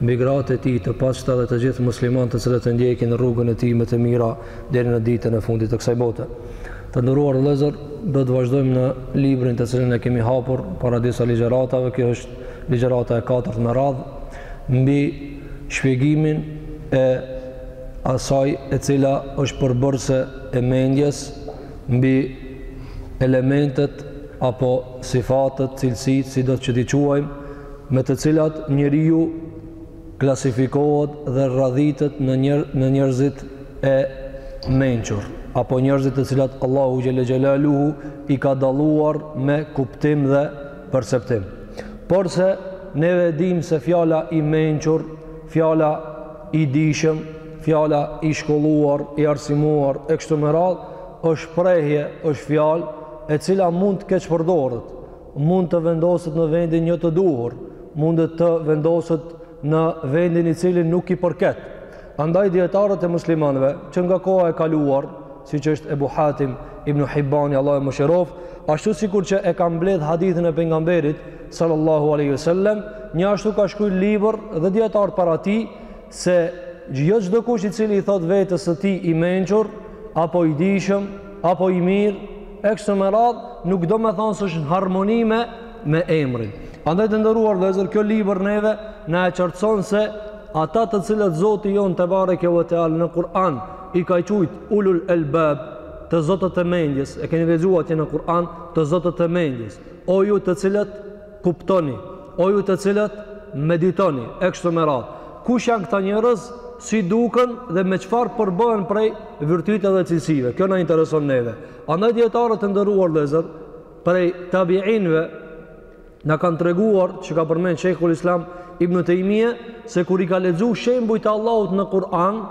mbi gratë e tij të pastra dhe të gjithë muslimanët të cilët e ndjekin rrugën e tij me të mira deri në ditën e fundit të kësaj bote. Të nderuar vëllezër, do të vazhdojmë në librin të cilin e kemi hapur para disa ligjëratave, kjo është ligjërata e katërt me radhë mbi shpjegimin e asaj e cila është përbërëse e mendjes mbi elementet apo sifatët, cilësitë, sido që t'i quajmë, me të cilat njeriu klasifikohet dhe rradhitet në njer në njerëzit e mençur apo njerëzit të cilat Allahu xhel-le xhelaluhu i ka dalluar me kuptim dhe perceptim. Porse neve e dimë se fjala i mençur, fjala i dijshëm, fjala i shkolluar, i arsimuar e kështu me radhë është shprehje, është fjalë e cila mund të keqpërdoret, mund të vendoset në vendin jo të duhur, mund të vendoset në vendin i cilin nuk i përket. Andaj dijetarët e muslimanëve, që nga koha e kaluar, siç është Ebu Hatim Ibn Hibani, Allahu e mëshiroftë, ashtu sikur që e ka mbledh hadithin e pejgamberit, sallallahu alejhi ve sellem, njashtu ka shkru libër dhe dijetarët para tij, se jo çdokush i cili i thotë vetes së tij i mençur, apo i dijshëm, apo i mirë, e kështu me radhë nuk do me thënë se është në harmoni me emrin. Andaj të nderuar vëllezër, kjo libër neve na e qartëson se ata të cilët Zoti jonë tebareke ve teala në Kur'an i ka qujt ulul elbab të zotët e mendjes, e keni lexu atje në Kur'an të zotët e mendjes, o ju të cilët kuptoni, o ju të cilët meditoni, e kështu me radhë, kush janë këta njerëz, si duken dhe me çfarë përbëhen prej virtyte dhe cilësive. Kjo na intereson neve. Andaj dijetarët, të nderuar vëllezër, prej tabiinëve na kanë treguar që ka përmend Shejhul Islam Ibn Tejmije se kur i ka lexuar shembujt e Allahut në Kur'an,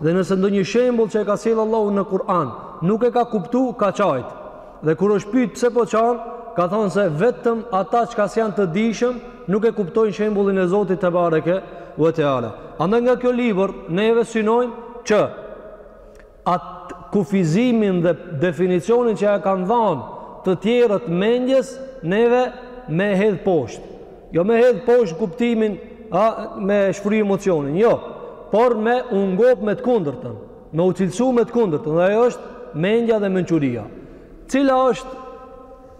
Dhe nëse ndonjë shembull që e ka sjellë Allahu në Kur'an nuk e ka kuptu, ka qajt. Dhe kur është pyet pse po qan, ka thënë se vetëm ata që s'janë të dijshëm nuk e kuptojnë shembullin e Zotit tebareke ve teala. Andaj nga kjo libër neve synojmë që atë kufizimin dhe definicionin që ia kanë dhënë të tjerët mendjes neve me hedh poshtë. Jo me hedh poshtë kuptimin, a me shfry emocionin, jo, por me u ngop me të kundërtën, me u cilësu me të kundërtën, dhe ajo është mendja dhe mençuria. Cila është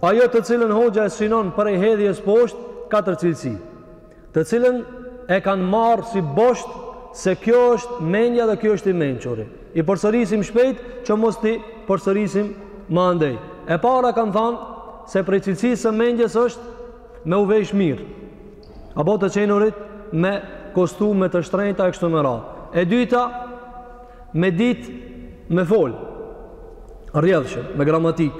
ajo të cilën hoxha e synon prej hedhjes poshtë, katër cilësi, të cilën e kanë marrë si bosht se kjo është mendja dhe kjo është i mençuri. I përsërisim shpejt që mos t'i përsërisim më andej. E para kanë thanë se prej cilësisë së mendjes është me u vesh mirë apo të qenurit me kostume të shtrenjta e kështu me radhë. E dyta, me ditë me fol. Rrjedhshëm, me gramatik.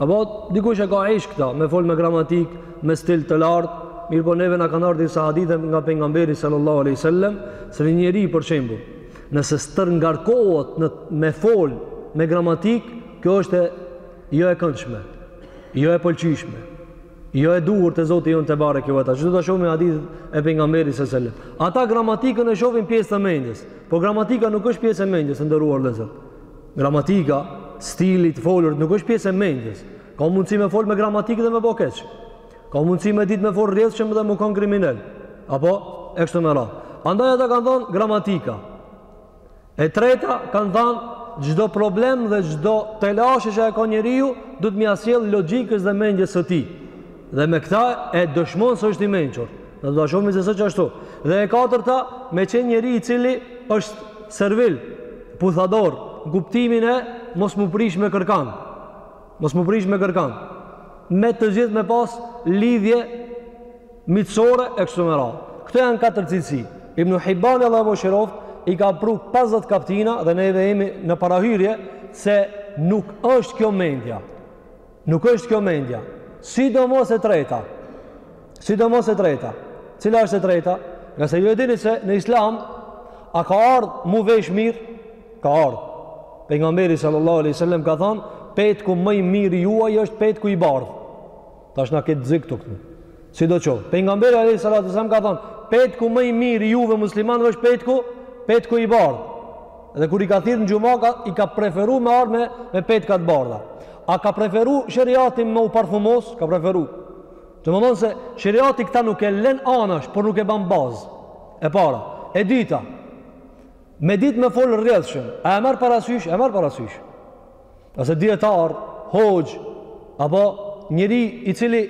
Apo dikush e ka edhe këta, me fol me gramatik, me stil të lartë. Mirëpo neve na kanë ardhur disa hadithe nga pejgamberi sallallahu alaihi wasallam se një njeri për shembull, nëse stërngarkohet me fol me gramatik, kjo është jo e këndshme. jo e pëlqyshme, jo e duhur te Zoti jonë tebareke ve teala, do ta shohim hadithet e pejgamberit sallallahu alaihi sallam. Ata gramatikën e shofin pjesë të mendjes, po gramatika nuk është pjesë e mendjes, të nderuar vëllezër. Gramatika, stili i të folurit, nuk është pjesë e mendjes. Ka mundësi me fol me gramatikë dhe me bo keq. Ka mundësi me ditë me fol rrjedhshëm dhe me konë kriminel. Apo, e kështu me radhë. Andaj ata kanë thonë gramatika. E treta, kanë thënë, çdo problem dhe çdo telashe që e ka njeriu, duhet me ia sjellë logjikës dhe mendjes së tij. Dhe me këta e dëshmon se është i mençur. Do ta shohim se s'është ashtu. Dhe e katërta, me qenë njeri i cili është servil, puthador, në kuptimin e mos m'u prish me kërkan. Mos m'u prish me kërkan. Me të gjithë me pas lidhje miqësore e kështu me radhë. Këto janë katër cilësi. Ibn Hibban Allahu e mëshiroftë i ka pru 50 kaptina dhe neve jemi në parahyrje se nuk është kjo mendja. Nuk është kjo mendja. Sidomos e treta. Sidomos e treta. Cila është e treta? Ngase ju e dini se në islam a ka ardhë m'u vesh mirë? Ka ardhë. Pejgamberi sallallahu alaihi sallam ka thonë petku më i mirë i juaj është petku i bardhë. Tash na ketë zik këtu këtu. Sido qoftë. Pejgamberi alejhi salatu ve selam ka thonë, petku më i mirë i juve muslimanëve është petku, petku i bardhë. Dhe kur i ka thirr në xhuma, ka, i ka preferu me ardh me petka të bardha. A ka preferu sheriati me u parfumos? Ka preferu. Domethonë se sheriati këta nuk e len anash, por nuk e ban bazë. E para. E dyta. Me ditë me fol rrjedhshëm. A e merr parasysh? E merr parasysh. Ose dijetar, hoxhë apo njeri i cili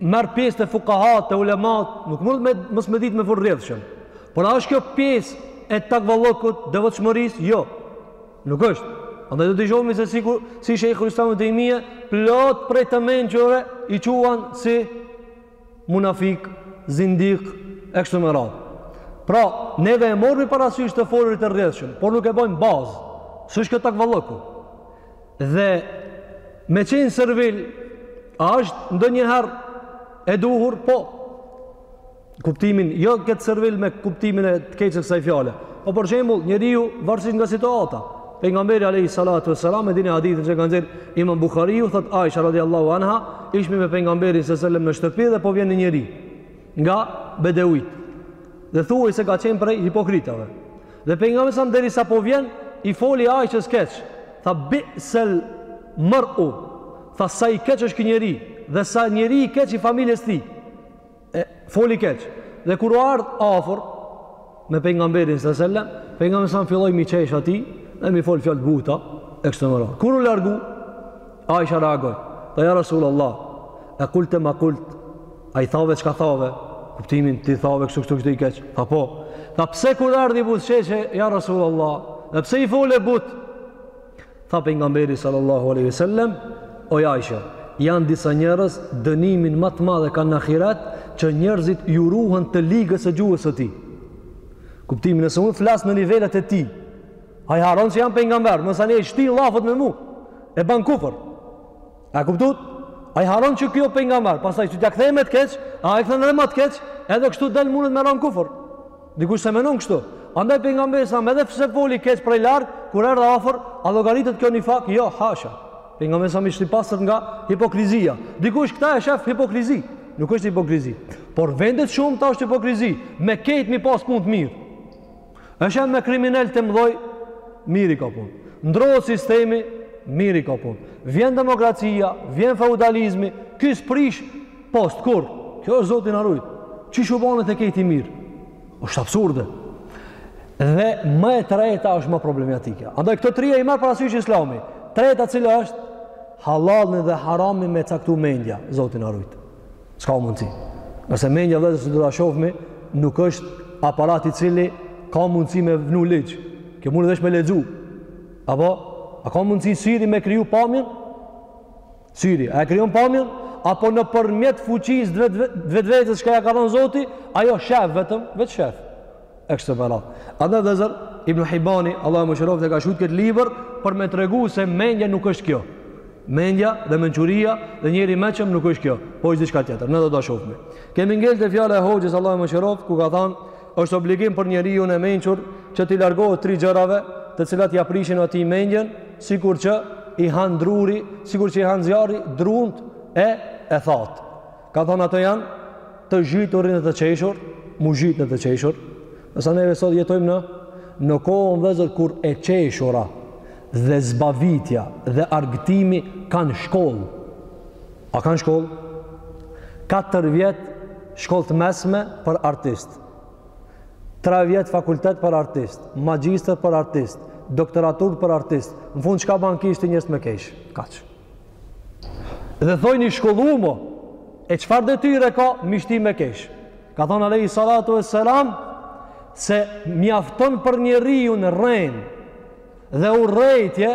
merr pjesë te fukahat, te ulemat, nuk mund me mos me ditë me fol rrjedhshëm. Por a është kjo pjesë e takvallokut, devotshmërisë? Jo. Nuk është. Andaj do të shohim se si si Sheikhul Islam ibn Taymija plot prej të mençurve i quan si munafik, zindiq e kështu me radhë. Pra, neve e morrmi parasysh të folurit e rrjedhshëm, por nuk e bëjmë bazë. S'është kjo takvalloku. Dhe me qenë servil, a është ndonjëherë e duhur? Po. N'kuptimin, jo këtë servil me kuptimin e keq të kësaj fjale. Po për shembull, njeriu varësisht nga situata, Pejgamberi alejhi salatu wasalam e dini hadithin që ka nxjerr Imam Buhariu thot Aisha radhiyallahu anha ishmi me pejgamberin sallallahu alaihi wasallam në shtëpi dhe po vjen një njeri nga beduinët dhe thuhet se ka qenë prej hipokritave dhe pejgamberi s.a.s. derisa po vjen i foli Aishës keq tha bisel mar'u tha sa i keq është ky njeri dhe sa njeri i keq i familjes tij e foli keq. Dhe kur u erdh afër me pejgamberin sallallahu alajhi wasallam, pejgamberi s.a.s. filloi m'i qesh atij dhe m'i fol fjalë t'buta e kështu me radhë. Kur u largu, Aisha reagoi. Tha ja Rasulullah, e kulte ma kult, a i thave çka thave, kuptimin ti thave kështu kështu kështu i keq. Tha po. Tha pse kur erdhi buzëqeshe ja Rasulullah, dhe pse i fole but? Tha pejgamberi sallallahu alaihi wasallam, oj Aisha, janë disa njerëz dënimin më të madh e kanë në ahiret që njerëzit iu ruhen të ligës së gjuhës së tij. Kuptimi nëse unë flas në nivelet e tij, ai harron që jam pejgamber, nëse ai i shtin llafet me mu, e ban kufër. A kuptut? Ai harron që kjo pejgamber, pastaj që t'ia kthejmë të keq, ai kthen edhe ma të keq, edhe kështu del mundet me ra në kufër. Dikush s'e menon kështu. Andaj pejgamberi s.a.s. edhe pse foli keq prej larg, kur erdh afër, a llogaritet kjo nifak, jo, hasha. Pejgamberi s.a.s. ish i pastër nga hipokrizia. Dikush këtë e shef hipokrizi. Nuk është hipokrizi. Por në vendet e shumta është hipokrizi. Me krejt m'i pas punët mirë. Është edhe me kriminelë të mdhaj, mirë i ka punët. Ndrrohet sistemi, mirë i ka punët. Vjen demokracia, vjen feudalizmi, ky s'prish post kurrë. Kjo është Zoti na rujt. Qysh u bonet te krejt i mirë? është absurde. Dhe e treta është më problematike. Andaj këto trija i merr parasysh islami. E treta cila është? Hallalin dhe haramin me caktu mendja, Zoti na rujt. S'ka mundësi. Sepse mendja vëllezër siç do ta shofmi, nuk është aparat i cili ka mundësi me vnu ligjë. Kjo mundet veç me lexu. Apo, a ka mundësi syri me kriju pamjen? Syri, a e krijon pamjen? Apo nëpërmjet fuqisë dhe vetvetes çka ia ka dhënë zoti, ajo shef vetëm, veç shef. e kështu me radhë. Andaj vëllazër, Ibn Hibani, Allahu e mëshiroft, e ka shkrujt këtë libër për me tregu se mendja nuk është kjo. Mendja dhe mençuria dhe njeri i meçëm nuk është kjo, po është diçka tjetër. Ne do ta shohim. Kemi ngel te fjala e Hoxhës Allahu e mëshiroft, ku ka thënë, është obligim për njeriun e mençur që t'i largohet tri gjërave, të cilat ia prishin atij mendjen, sikur që i han druri, sikur që i han zjarri drunt e e thatë. Ka thonë ato janë të zhytur në të qeshur, m'u zhyt në të qeshur, ndërsa neve sot jetojmë në, në kohën vëllezër kur e qeshura dhe zbavitja dhe argëtimi kanë shkollë. A kanë shkollë? 4 vjet shkollë të mesme për artist. 3 vjet fakultet për artist, magjistër për artist, doktoraturë për artist. Në fund, çka ban ky? I shti njerëz me kesh? Kaq. Dhe thoj një: shkollum, e çfarë detyre ka? M'i shti me kesh? Ka thonë alejhi salatu ue selam, se mjafton për njeriun rren dhe urrejtje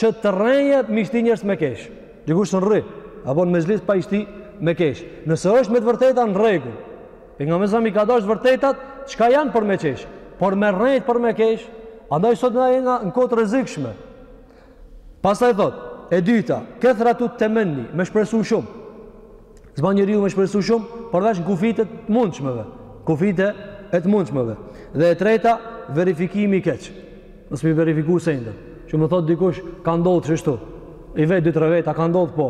që të rrejë m'i shti njerëz me kesh. Dikush s'un rri, apo në mexhlis pa i shti me kesh. Nëse është me të vërteta në rregull, po nganjëherë s'ma i ka dasht të vërtetat, çka janë për me kesh? Por me rrejt për me kesh, andaj sot na jena në kohë të rrezikshme. Pastaj thotë, e dyta, kethratu temenni, me shpresu shumë. S'ban njeriu me shpresu shumë, përveç në kufijtë e të mundshmeve. Kufijtë e të mundshmeve. Dhe e treta, verifikimi i keq. Mos m'i verifiku sendet. Çë më thotë dikush, ka ndodhë qështu. I vetë dy tre veta, a ka ndodhë po.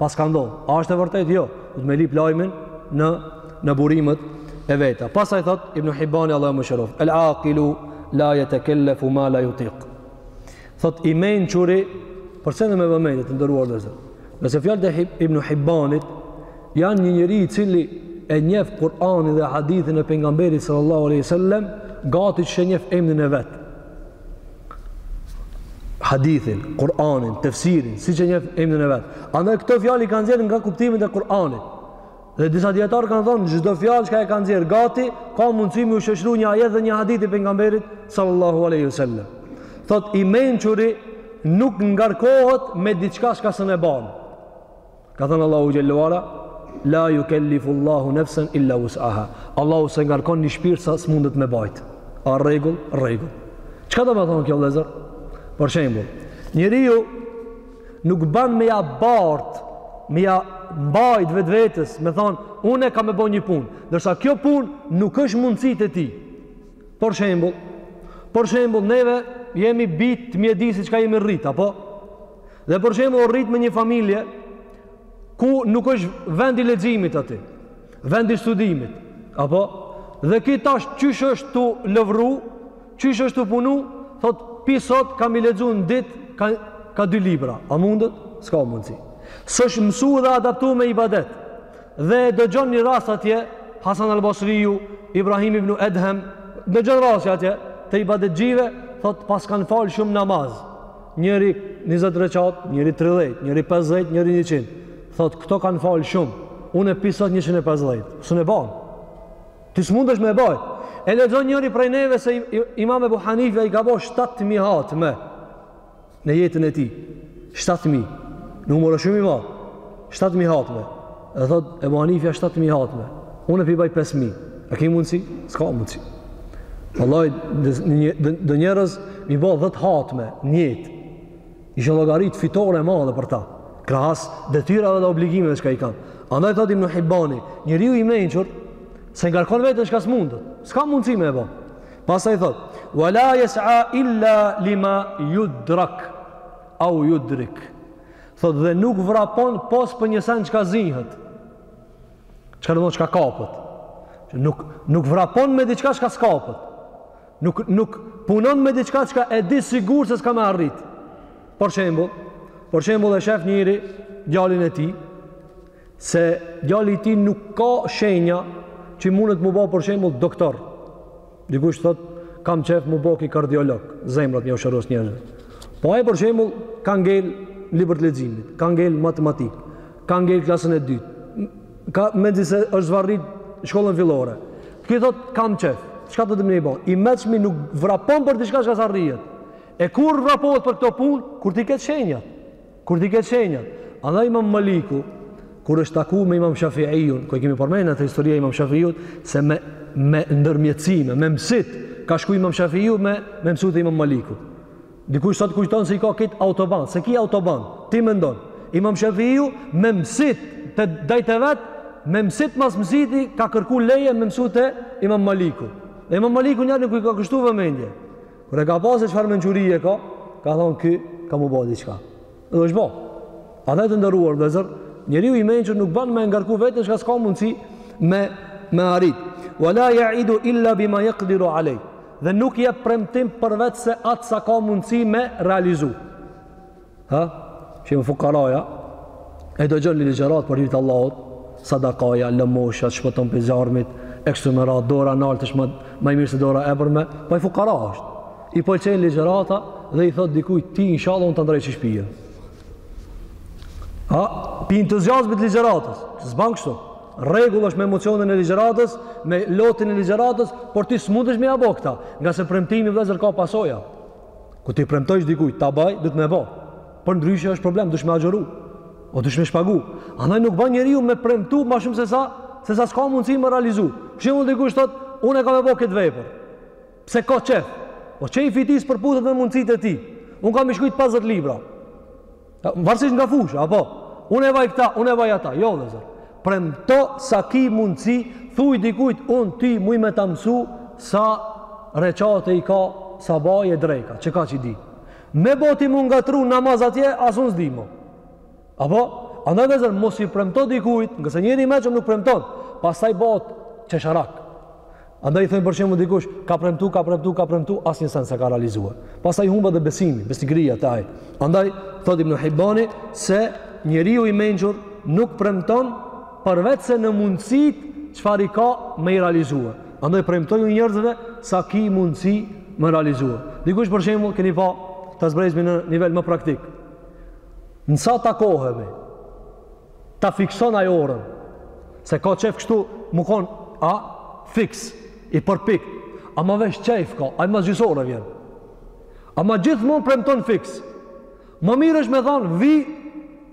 Paska ndodhë. A është e vërtetë? Jo. Duhet me lyp lajmin në, në burimet e veta. Pastaj thotë Ibn Hibani, Allahu e mëshiroftë, el aqilu la jetekellefu ma la ju Thotë i mençuri, përse ne me vëmendje, të nderuar vëllezër? Sepse fjalët e Ib, ibn Hibbanit, janë një njeri i cili e njef Kur'anin dhe hadithin e pejgamberit sallallahu aleyhi sallem, gati siç e njef emnin e vet. Hadithin, Kur'anin, tefsirin, siç e njef emnin e vet. Andaj këto fjalë i ka nxjerrë nga kuptimet e Kur'anit. Dhe disa dijetarë kanë thonë, çdo fjalë çka e ka nxjerrë gati, ka mundësi m'iu shoqëru një ajet dhe një hadith i pejgamberit, sallallahu aleyhi sallam. Thotë, i mençuri nuk ngarkohet me diçka çka s'un e ban. Ka thënë Allahu xhelle ue ala, la jukellifu Allahu nefsen illa usaha. Allahu s'e ngarkon një shpirt sa s'mundet me bajtë. A rregull, rregull. Çka do me thonë kjo vllezër? Për shembull, njeriu nuk ban me ja bart, me ja mbajt vetvetes, me thonë, unë kam me bo një punë. Ndërsa kjo punë nuk është n'mundësitë e tij. Për shembull, për shembull, neve jemi bij të mjedisit çka jemi rrit, apo? Dhe për shembull, u rrit në një familje, ku nuk është vend i leximit aty, vend i studimit, apo? Dhe ky tash qysh është tu lëvru, Qysh është tu punu, thot, pi sot kam i lexu në dit, ka, ka dy libra. A mundet? S'ka mundësi. S'është mësu dhe adaptu me ibadet. Dhe e dëgjon një rast atje, Hasan al-Basriju, Ibrahim ibn Edhem, dëgjon raste atje, të ibadetxhive, thot, paskan falë shumë namaz. Njëri 20 reqat, njëri 30, njëri 50, njëri 100. Thot, këto kanë falë shumë. Unë e pi sot 150. S'un e ban. Ti s'mundesh me e bajt. E lexon njëri prej neve se Imam Ebu Hanifja i ka bo 7.000 hatme në jetën e tij. 7.000. Numër shumë i madh. 7.000 hatme. E thot Ebu Hanifja 7.000 hatme. Unë p'i baj 5.000. A ki mundësi? S'ka mundësi. Vallahi, do njerëz m'i bo 10 hatme n'jetë. Ishin llogarit fitore e madhe për ta, krahas detyrave dhe obligimeve çka i kanë. Andaj thot Ibn Hibani, njeriu i mençur s'e ngarkon veten çka s'mundet, s'ka mundësi me e bo. Pastaj thot, "Wala yas'a illa lima yudrak au yudrik." Thot dhe nuk vrapon pos për një sen çka zihet. Çka do të thotë çka kapet. Nuk nuk vrapon me diçka çka s'kapet. Nuk nuk punon me diçka çka e di sigurt se s'ka me arrit. Për shembull, për shembull e shef njëri djalin e tij se djali i tij nuk ka shenja që mundet m'u bo për shembull doktor. Dikush thot kam qef m'u bo ky kardiolog, zemrat me ju shëru njerëzve. Po ai për shembull ka ngel libër të leximit, ka ngel matematik, ka ngel klasën e dytë. Ka mezi se është zvarrit shkollën fillore. Ky thot kam qef. Çka do me i bo? I meçmi nuk vrapon për diçka që s'arrihet. E kur vrapohet për këto punë, kur t'i ketë shenjat. Kur t'i ketë shenjat. Andaj Imam Maliku kur është taku me Imam Shafiun, ku e kemi përmendur atë historia Imam Shafiut se me me ndërmjetësime, me mësit, ka shku Imam Shafiu me me mësu te Imam Maliku. Dikush sot kujton se i ka këtë autoban, se ki autoban, ti mendon. Imam Shafiu me mësit te dajtë e vet, me mësit mas mësiti ka kërku leje me mësu te imam Maliku. Dhe imam Maliku njëherë nuk i ka kështu vëmendje. Kur e ka pa se çfarë mençurie ka, ka thonë ky ka m'u ba diçka. Dhe është ba. Andaj të nderuar vëllezër, njeriu i mençur nuk ban me ngarku veten çka s'ka mundësi me, me arrit. Wa la ja idu illa bima jekdiru alej. dhe nuk jep premtim përveç se atë sa ka mundësi me realizu. Ha? Që më fukaraja, e dëgjon një ligjëratë për hir të Allahut, sadakaja, lëmosha, të shpëton pi zjarmit, e kështu me radhë, dora e naltë është ma e mirë se dora e epërme, pa po ai fukara është. I pëlqen ligjërata dhe i thot dikuj, ti inshallah unë ta ndreqi shpijën. Ha? Pi entuziasmit ligjëratës, s'ban kështu. Rregull është me emocionin e ligjëratës, me lotin e ligjëratës, por ti s'mundesh me ja bë këta, ngase premtimi vëllazër ka pasoja. Kur t'i premtojsh dikujt ta baj, duhet me e bo. Përndryshe është problem, dush me agjëru. O dush me shpagu. Andaj nuk bën njeriu me premtu më shumë se sa se sa s'ka mundësi me realizu. Për shembull dikush thot, unë kam me bë këtë vepër. Pse ka çef? Po çefi i tij s'përputhet me mundësitë e tij. Unë kam m'i shkrujt 50 libra. Varësisht nga fusha, apo? Unë e baj këta, unë e baj ata. Jo, vllezër. Premto sa ki mundësi, thuj dikujt, unë ty muj me të mësu sa reqate i ka sabahi e dreka, qekaq i di. Me bo ti m'u ngatërru n'namaz atje, as unë s'di mo. Apo? Andaj vllezër, mos i premto dikujt, ngase njeri i mençëm nuk premton, pastaj bohet qesharak. Andaj i thojmë për shembull dikush ka premtu, ka premtu, ka premtu, asnjë sen s'e ka realizua. Pastaj humb edhe besimi, besnikëria te ai. Andaj thot Ibn Hibani se njeriu i mençur nuk premton përveç se në mundësitë çfarë i ka me i realizua. Andaj premtoju njerëzve sa ki mundësi me realizua. Dikush për shembull keni pa ta zbresmi në nivel më praktik. Në sa takohemi? ta fikson ai orën. Se ka qef kështu m'u kon, a, fiks, i përpiktë. A ma vesh qef ka, ai mas gjysë ore vjen. Ama gjithmonë premton fiks. Ma mirë është me thanë vi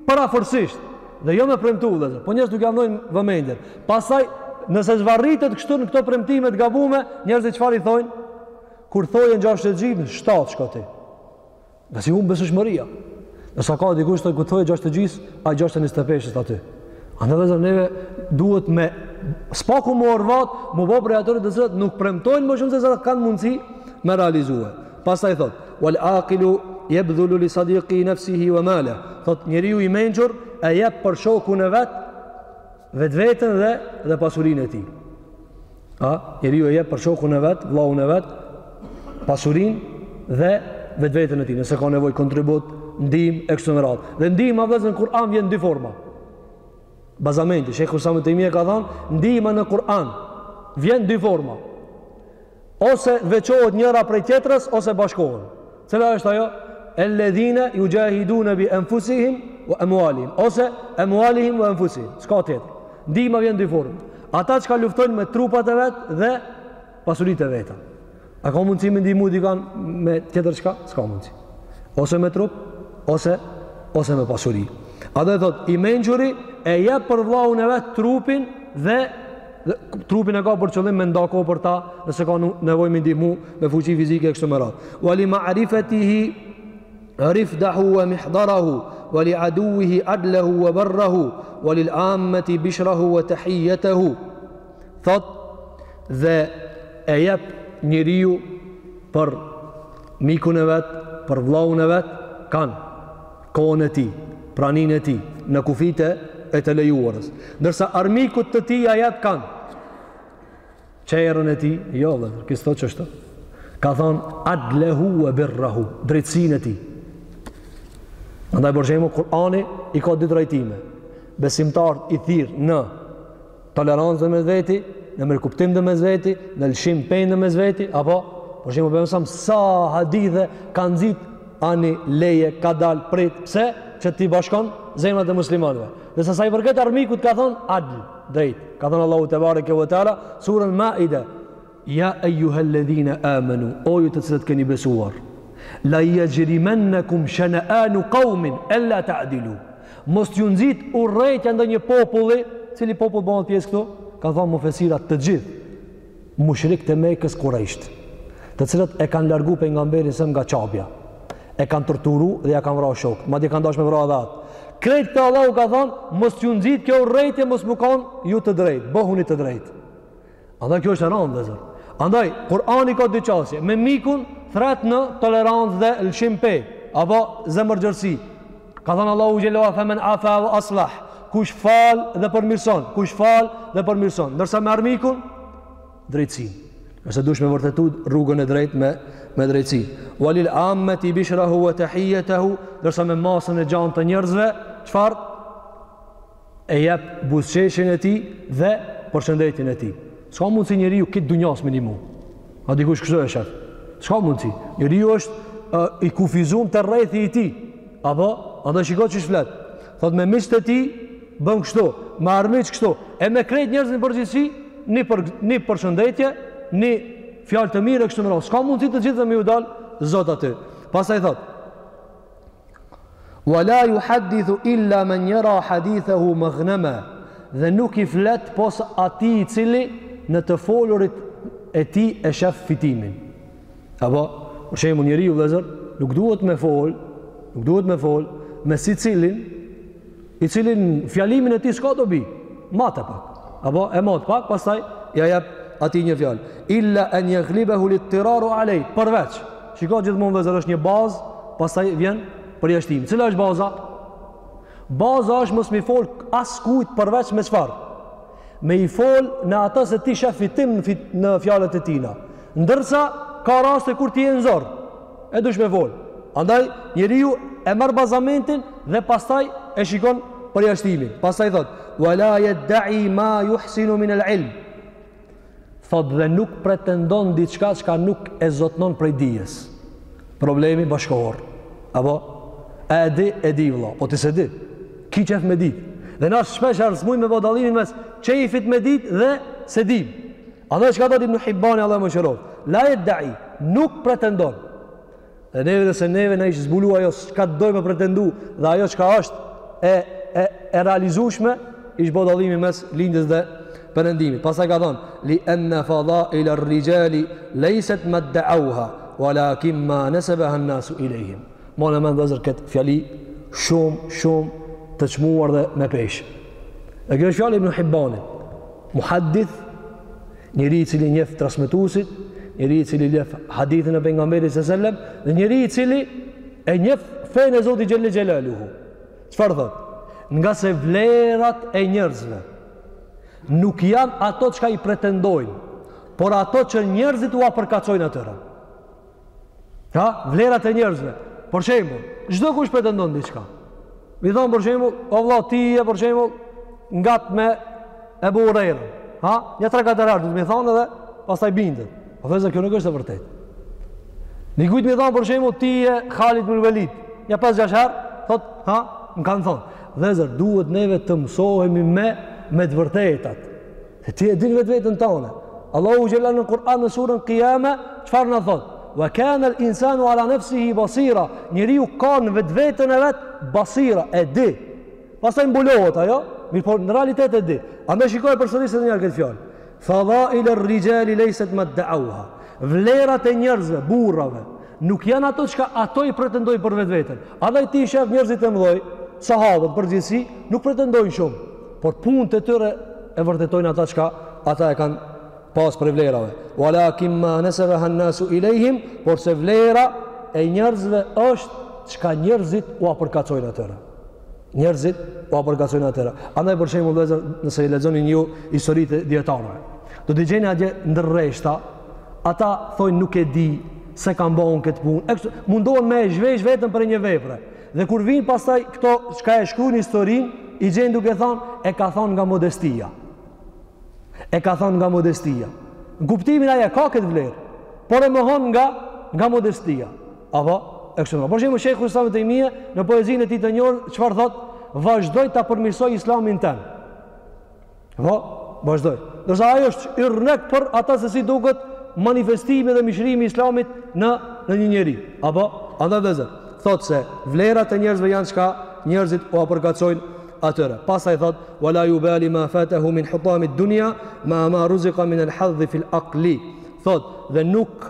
përafërsisht. Dhe jo me premtu, vllezër. Po njerëzit nuk ia vnojnë vëmendjen. Pastaj, nëse zvarritet kështu në këto premtime t'gabume, njerëzit çfarë i thojnë? Kur thotë ai n'gjashtë e gjysëm, n'shtatë shko ti. Ngase i humb besueshmëria. Ndërsa ka dikush që kur thotë ai gjashtë e gjysë, ai gjashtë e njizet e pesë është aty. Andaj vllezër neve duhet më s'paku m'u orvat, m'u bo prej atyre të cilët nuk premtojnë më shumë se sa kanë mundësi me realizue. Pastaj thot, wal akilu jebdhulu li sadikihi nefsihi ve male. Thot, njeriu i mençur e jep për shokun e vet, vetveten dhe, dhe pasurinë e tij. A, njeriu e jep për shokun e vet, vllaun e vet, pasurinë dhe vetveten e tij, nëse ka nevojë kontribut, ndihmë, e kështu me radhë. Dhe ndihma vllezër n'Kur'an vjen në dy forma. Bazamenti, Shejhul Islam Ibn Tejmije ka thonë, ndihma në Kur'an vjen në dy forma. Ose veçohet njëra prej tjetrës, ose bashkohen. Cila është ajo? Elledhine juxhahidune bi enfusihim ve emualihim. Ose emualihim ve enfusihim. S'ka tjetër. Ndihma vjen n'dy forma. Ata çka luftojnë me trupat e vet dhe pasuritë e veta. A ka mundësi me ndihmu dikan me tjetër çka? S'ka mundësi. Ose me trup, ose, ose me pasuri. Andaj thot, i mençuri e jep për vllaun e vet trupin dhe dhe trupin e ka për qëllim me nda kohë për ta nëse ka nevojë me ndihmu me fuqi fizike e kështu me radhë wa li ma'rifatihi rifdahu wa mihdarahu wa li aduwihi adlahu wa barrahu wa lil ammati bishrahu wa tahiyatahu thot dhe e jep njeriu për mikun e vet për vllaun e vet kan kohën e tij, praninë e tij, në kufijtë e të lejuarës. Ndërsa armikut të tij ja jep kan? Qerën e tij, jo, kësi thotë qashtu. Ka thon adlehu wa birrahu, drejtsinë e tij. Andaj për shembull Kur'ani i ka dy drejtime. Besimtarët i thirr në tolerancë ndërmes veti, në mirëkuptim ndërmes veti, në lëshim peni ndërmes veti, apo, për shembull Pejgamberi, sa hadithe ka nxitë, ani leje, kadalë, prit, pse, që t'i bashkon zemrat e muslimanëve. Dhe sa sa i përket armikut, ka thonë, adl, drejt, ka thonë Allahu tebareke ve teala, suren Maide, Ja ejuhelledhine amenu, o ju të cilët keni besuar, la jexhrimennekum sheneanu kaumin ala ta'dilu. Mos t'ju nxitë urrejtja ndaj një populli, cili popull bën pjesë këtu, kanë thonë mufesirat të gjithë, mushrikët e Mekës, kurejshët, të cilët e kanë largu Pejgamberin sem nga qabja, e kanë torturu dhe ja kanë vra shokët, madje kanë dash me vra edhe atë. Krejt këta Allahu ka thonë, mos t'ju nxitë kjo urrejtje, mos me kanë ju të drejtë, bëhuni të drejtë. Andaj kjo është e rëndë, vllezër. Andaj, Kurani ka dy qasje. Me mikun, thret në tolerancë dhe lëshim pe, apo zemër gjërësi. Ka thënë Allahu xhelle ve ala, femen afa u aslah, kush fal dhe përmirson, kush fal dhe përmirson. Nërsa me armikun, drejtësi. Nëse dush me vërtetu rrugën e drejt me, me drejtësi. Wa lil ammeti bishrahu we tehijetehu, nërsa me masën e gjanë të njerëzve, çfar? e jep buzëqeshjen e tij dhe përshëndetjen e tij. S'ka mundësi njeriu këtë dunja me ndihmu. A dikush kështu e shef? S'ka mundësi. Njeriu është uh, i kufizuar te rrethi i tij. Apo, andaj shiko qysh flet. Thot me miqtë e tij bën kështu, me armiq kështu, e me krejt njerëzit në përgjithësi, një për një përshëndetje, një fjalë të mirë kështu me radh. S'ka mundësi të gjithëve me ju dal zot aty. Pastaj thot, Wa la yuhaddithu illa man yara hadithahu maghnama. Dhe nuk i flet pos atij i cili në të folurit e tij e shef fitimin. Apo, për shembull, njeriu vëllazër nuk duhet me fol, nuk duhet me fol me sicilin i cili në fjalimin e ti s'ka dobi, mate pak, apo e mate pak, pastaj ja jep ati një fjal, illa en jaglibehu lidtiraru alej, përveç, shiko gjithmonë vllezër është një bazë, pastaj vjen përjashtim, cila është baza? Baza është mos m'i folë askujt përveç me çfarë? me i fol në atë se ti shef fitim në, fit, në fjalët e tina. Ndërsa, ka raste kur ti je në zor, e dush me fol. Andaj, njeriu e merr bazamentin dhe pastaj e shikon përjashtimin. Pastaj thot, wa la yadda'i ma yuhsinu min al-ilm. thotë dhe nuk pretendon diçka çka nuk e zotnon prej dijes. Problemi bashkohor. A po, e di, e di vla, po ti s'e di. Ki qef me dit. Dhe na shpeshherë s'mujmë me bo dallimin mes qefit me dit dhe s'e dim. Andaj çka thot Ibnu Hibbani, Allahu e mëshiroftë. La jedda'i, nuk pretendon. Dhe neve nëse neve na ish zbulu ajo çka dojmë me pretendu dhe ajo çka është e, e, e realizushme, ish bo dallimi mes lindjes dhe perëndimit. Pastaj ka thonë, li enne fada'iler rixhali lejset ma dda'auha, wa lakin ma nesebehen nasu ilejhim. Mbane në mend, vllezër, këtë fjali shumë, shumë të çmuar dhe me peshë. Dhe kjo është fjali e Ibnu Hibbanit. Muhaddith njeri i cili njeh transmetuesit, njeri i cili njeh hadithin e pejgamberit sallallahu alajhi wasallam dhe njeri i cili e njeh fenë e Zotit xhelle xhelaluhu. Çfarë thot? Ngase vlerat e njerëzve nuk janë ato çka i pretendojnë, por ato që njerëzit ua përkatësojnë atyre. Ka vlerat e njerëzve. Për shembull, çdo kush pretendon diçka. Me i thon për shembull, o vëlla ti je për shembull ngat me Ebu Hurejrën. Ha, nja tre katër herë duhet me i thon edhe pastaj bindet. Po vllezër kjo nuk është e vërtetë. Dikujt me i thon për shembull ti je Khalid ibn Walid. Nja pesë gjashtë herë, thot, ha, më kanë thon. Vllezër, duhet neve të mësohemi me me të vërtetat. E ti e din vetveten tane. Allahu xhelle në Kur'an në surën Kijame, çfarë na thotë? Ve kanel insanu ala nefsihi basira, njeriu ka në vetveten e vet basira, e di. Pastaj mbulohet, ajo? Mirëpo në realitet e di. Andaj shiko, e përsëris edhe njëherë këtë fjalë. Fada'iler rixhali lejset ma dda'auha. Vlerat e njerëzve, burrave, nuk janë ato çka ata i pretendojnë për vetveten. Andaj ti shef njerëzit e mdhoj, sahabët, përgjithsi, nuk pretendojnë shumë. Por punët e tyre e vërtetojnë ata çka ata e kanë pas prej vlerave. Walakin ma nasabahan nasu ilejhim, por se vlera e njerëzve është çka njerëzit ua përkatësojnë atyre. Njerëzit ua përkatësojnë atyre. Andaj për shembull vllezër, nëse i lexoni ju historitë e dijetarëve, do të gjeni atje ndër rreshta, ata thonë nuk e di s'e kam bon këtë punë. Mundohen me zhvesh veten prej një vepre. Dhe kur vijnë pastaj këta çka e shkruajnë historinë, i gjejnë duke thënë e ka thënë nga modestia. E ka thënë nga modestia. Në kuptimin ai e ka këtë vlerë, por e mohon nga nga modestia. A po, e kështu me. Për shembull Shejhul Islam Tejmije në poezinë e tij të njohur, çfarë thotë, vazhdoj ta përmirësoj islamin tem. Apo, vazhdoj. Ndërsa ai është irnek për ata se si duket manifestimi dhe mishrimi i islamit në, në një njeri. Apo, andaj vëllezër, thotë se vlerat e njerëzve janë çka njerëzit ua përkatësojnë atyre. Pasaj thotë, wala jubali ma fatahu min hutamit dunja, ma ma ruzika min el hadhi fil akli. Thotë, dhe nuk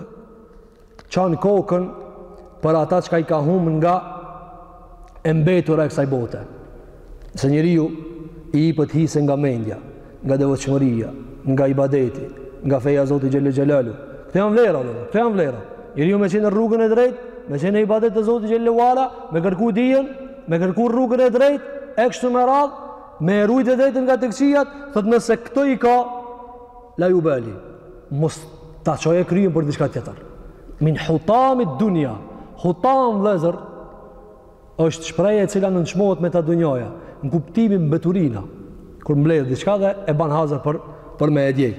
Çan kokën për ata çka i ka humb nga e mbetura e kësaj bote. Nëse njeriut i ipet hise nga mendja, nga devotshmëria, nga ibadeti, nga feja e Zotit Xhele Xhelaluhu. Këto janë vlera, dhe, këto janë vlera. Njeriu me qenë në rrugën e drejt, me qenë në ibadet të Zotit Xhele wa ala, me kërku dijen, me kërku rrugën e drejt, e kështu me radhë, me e rujt e drejtën nga të këqijat, thotë nëse këto i ka, La yubali, mos ta çajë kryen për diçka tjetër. Min hutami dunya, hutam vëllezër është shprehje e cila nënçmohet me ta dunjaja, në kuptimin mbeturina, kur mbledh diçka dhe e ban hazër për me e djeg.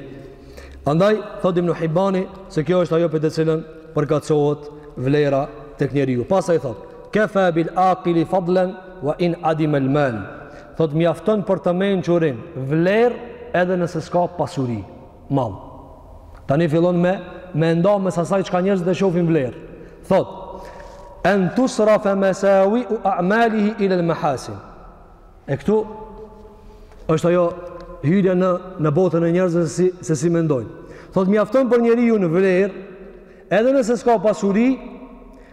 Andaj thot Ibn Hibani se kjo është ajo për të cilën përkatësohet vlera tek njeriu. Pastaj thot: "Kafa bil aqili fadlan wa in adim al mal." Thotë mjafton për të mençurin vlerë edhe nëse s'ka pasuri, mall. Tani fillon me me nda mes asaj çka njerëzit e shofin vlerë. Thotë en tusrafa masawi a'malihi ila al-mahasin. E këtu është ajo hyrja në në botën e njerëzve se si se si mendojnë. Thotë mjafton për njeriun vlerë edhe nëse s'ka pasuri,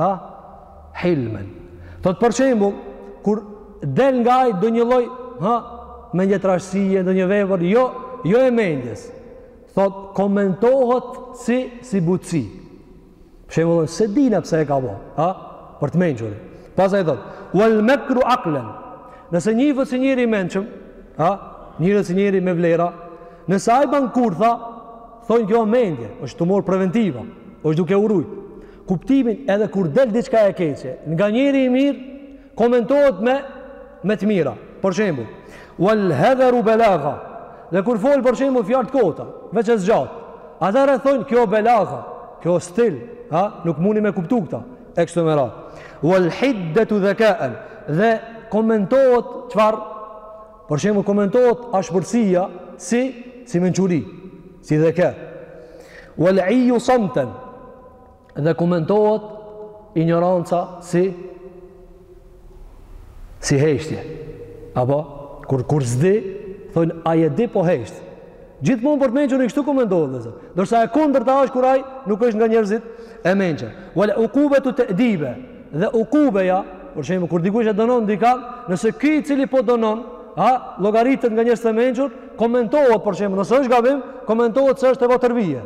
Ha? Hilmen. Thotë për shembull, kur del nga ai ndonjë lloj, ha, mendjetrashësie, ndonjë vepër, jo, jo e mendjes. Thot komentohet si si butësi. Për shembull, se dina pse e ka bo, ha? Për të mençurin. Pastaj thot, "Wal makru aqlan." Nëse njihet si njeri i mençëm, ha? Njihet si njeri me vlera, nëse ai ban kurtha, thonë kjo mendje, është tu marr preventiva, është duke u rujt. kuptimin edhe kur del diçka e keqe nga njeriu i mirë komentohet me me të mira për shembull wal hadharu balagha dhe kur fol për shembull fjalë të kota veç e zgjat atëherë thonë kjo balagha kjo stil ha nuk mundi me kuptu këta e kështu me radhë wal hiddatu dhakaan dhe komentohet çfarë për shembull komentohet ashpërsia si si mençuri si dhaka wal iyu samtan dhe komentohet injoranca si si heshtje apo kur kur s'di thonë ai e di po hesht gjithmonë për të mençurin kështu komentohet ndërsa e kundërta është kur ai nuk është nga njerëzit e mençur wal uqubatu ta'diba dhe uqubeja për shembull kur dikush e dënon dikan nëse ky i cili po dënon ha llogaritet nga njerëzit e mençur komentohet për shembull nëse është gabim komentohet se është e bo terbije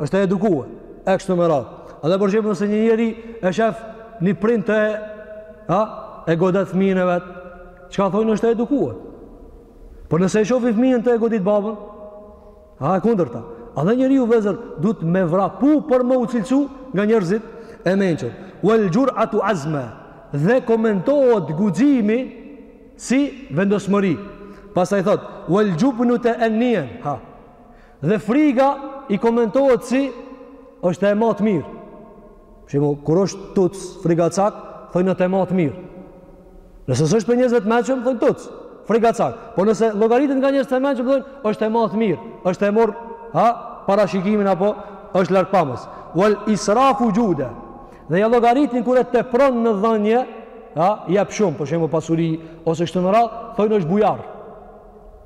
Është e edukue, e kështu me radhë. A dhe për shembull nëse një njeri e shef një prind tu e, ha, e godet fëmijën e vet, çka thojnë është e edukue. Por nëse e shofi fëmijën tu e godit babën, ha, e kundërta. A dhe njeriu vllezër, duhet me vrapu për me u cilësu nga njerëzit e mençur. Uel xhur'atu azme dhe komentohet guximi si vendosmëri. Pastaj thotë, uel xhubnu te'ennijen, ha, Dhe friga i komentohet si është e matë mirë. Për shembull, kur është tuc, frigacak, thojnë është e matë mirë. Nëse s'është prej njerëzve të mençëm, thojnë tuc, frigacak. Po nëse llogaritet nga njerëzit e mençëm, thojnë është e matë mirë, është e morë, ha, parashikimin apo është largpamës. Wal israfu xhude. Dhe ia llogaritin kur e tepron në dhënje, ha, jep shumë, për shembull pasuri, ose kështu me radhë, thojnë është bujar.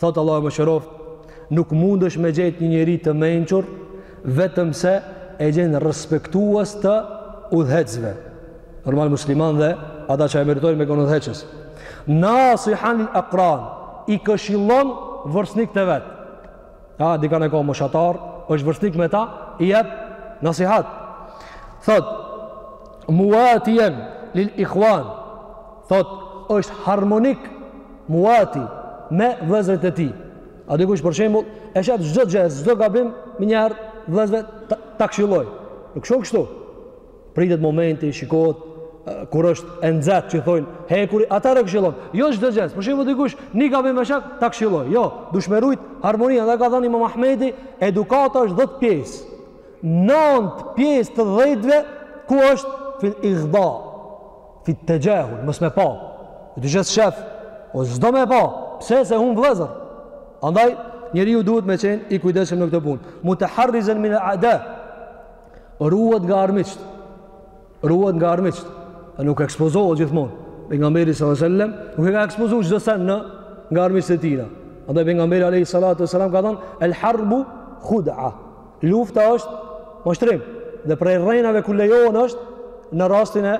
Thotë Allahu e mëshiroftë, nuk mundesh me gjetë një njeri të mençur, vetëm se e gjen respektuas të udhëheqësve. Normal musliman dhe ata që e meritojnë me konë udhëheqës. Nasihan lil akran, i këshillon vërsnikët e vet. A, dikan e ka moshatar, është vërsnik me ta, i jep nasihat. Thotë, muatien lil ikhwan, Thotë, është harmonik Muati me vllezërit e tij. A dikush për shembull, e sheh çdo gjë, çdo gabim, menjëherë vllezër ta këshilloj. Nuk shkon kështu. Pritet momenti, shikohet, kur është e nxehtë që thonë hekuri atëherë këshillon jo çdo gjë për shembull dikush një gabim me shak ta këshilloj jo duhesh me rujt harmonia dhe ka thënë Imam Ahmedi edukata është 10 pjesë 9 pjesë të dhjetëve ku është fil ighda Fit texhahul, mos me pa. Ti e shef, po s'do me pa, pse se hum vllezër. Andaj, njeriu duhet me qenë i kujdesshëm në këtë punë. Muteharrizen minel a'da, ruhet nga armiqtë. Ruhet nga armiqtë. E nuk ekspozohet gjithmonë. Pejgamberi salallahu alejhi ve sellem, nuk e ka ekspozu çdo sen nga armiqtë e tina. Andaj, Pejgamberi a.s. ka thonë, el harbu khuda. Lufta është mashtrim dhe prej rrenave kur lejohen është në rastin e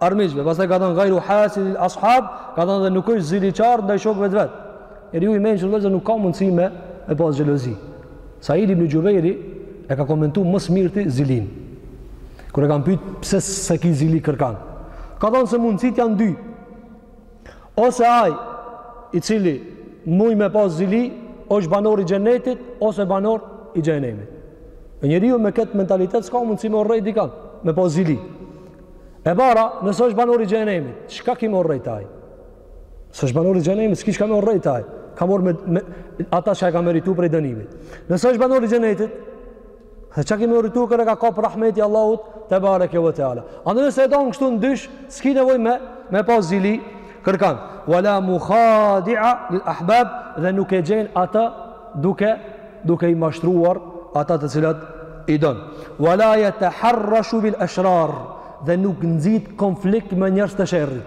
armiqve. Pastaj ka thënë gajru hasidin lil ashab, ka thënë dhe nuk është ziliqar ndaj shokëve të vet. Njeriu i mençur vllezër nuk ka mundësi me pas xhelozi. Said ibn Jubairi e ka komentu më së miri zilinë. Kur e kanë pyet pse s'e ki zili kërkan. Ka thënë se mundësitë janë dy. Ose ai i cili muj me pas zili, është banor i xhenetit ose banor i xhenemit. Njeriu me këtë mentalitet s'ka mundësi me urrejt dikan, me pas zili. E para, nëse është banor i xhenemit, çka ki me urrejt te ai? Nëse është banor i xhenemit, s'ki çka me urrejt te ai. Ka marrë atë që e ka meritu prej dënimit. Nëse është banor i xhenetit, E çka ki me urrejt kur e ka kap rahmeti Allahut tebareke ve teala. Andaj nëse e dan kështu në dysh, s'ki nevojë me, me pas zili kërkan. Wala mukhadian lil ahbab dhe nuk e gjen atë duke, duke i mashtruar ata të cilët i don. Wala jeteharrashu bil eshrar dhe nuk nxit konflikt me njerëz të sherrit.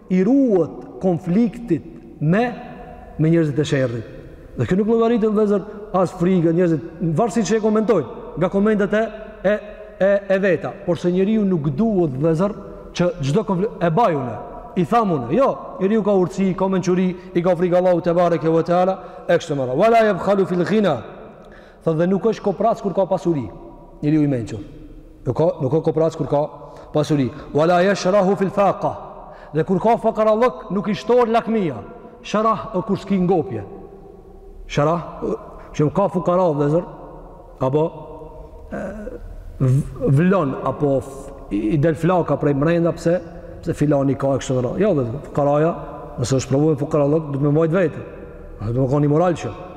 i ruhet konfliktit me me njerëzit e sherrit. Dhe kjo nuk llogaritet vllezër as frikë njerëzit, varësisht që e komentojnë, nga komentet e e e, e veta, porse njeriu nuk duhet vllezër që çdo konflikt e bajune, e thamun, jo, njeriu ka urtësi, ka mençuri, i ka frikë Allahu te bareke ve teala, e kështu me radhë. Wala yabkhalu fil ghina. Thot dhe nuk është koprac kur ka pasuri. Njeriu i mençur. Nuk, nuk është koprac kur ka pasuri. Wala jeshrahu fil faqa. Dhe kur ka fukarallëk, nuk i shtohet lakmia. Sharah e kur s'ki ngopje. Sharah, që ka fukara vllezër, apo vlon, apo i del flaka prej mrenda, pse, pse filani ka e kështu me radhë. Jo, dhe fukaraja, nëse është provu me fukarallëk, duhet me majt veten. Duhet me kanë moral që.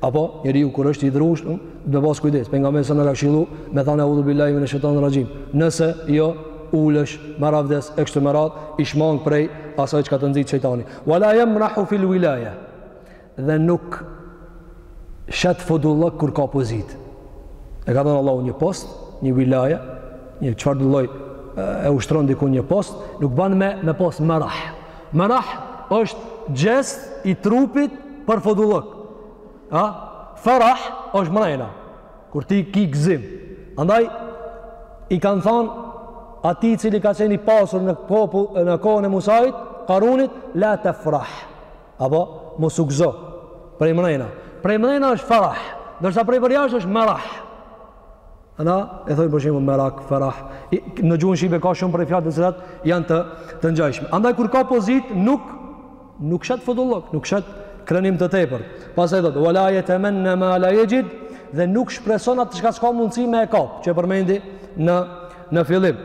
Apo, njeriu kur është i idhnushëm, duhet me pas kujdes. Pejgamberi sa na ka këshillu, me thanë Audhu billahi minash shejtanir rajim. Nëse jo, ulesh, merr avdes e kështu me radhë, i shmang prej asaj çka të nxit shejtani. Wala yamrahu fil wilaya. Dhe nuk shet fodullok kur ka pozit. I ka dhënë Allahu një post, një wilaje, një çfarë lloj e ushtron diku një post, nuk ban me pas merah. Merah është gjest i trupit për fodullëk. A? Ferah është mrejna, kur ti ki gzim. Andaj, i kanë thanë, atij i cili ka qenë i pasur në, popu, në kohën e Musait, Karunit, la tefrah. Apo, mos u gzo, prej mrejna. Prej mrejna është ferah, ndërsa prej përjashtë është merah. Ana e thojm për shembull merak, farah. Në gjuhën shqipe ka shumë prej fjalë të cilat janë të të ngjashme. Andaj kur ka pozitë nuk nuk shet fodullëk, nuk shet krenim të tepër. Pastaj thotë wala yatamanna ma la yajid dhe nuk shpreson atë çka s'ka mundësi me e kap, që e përmendi në në fillim.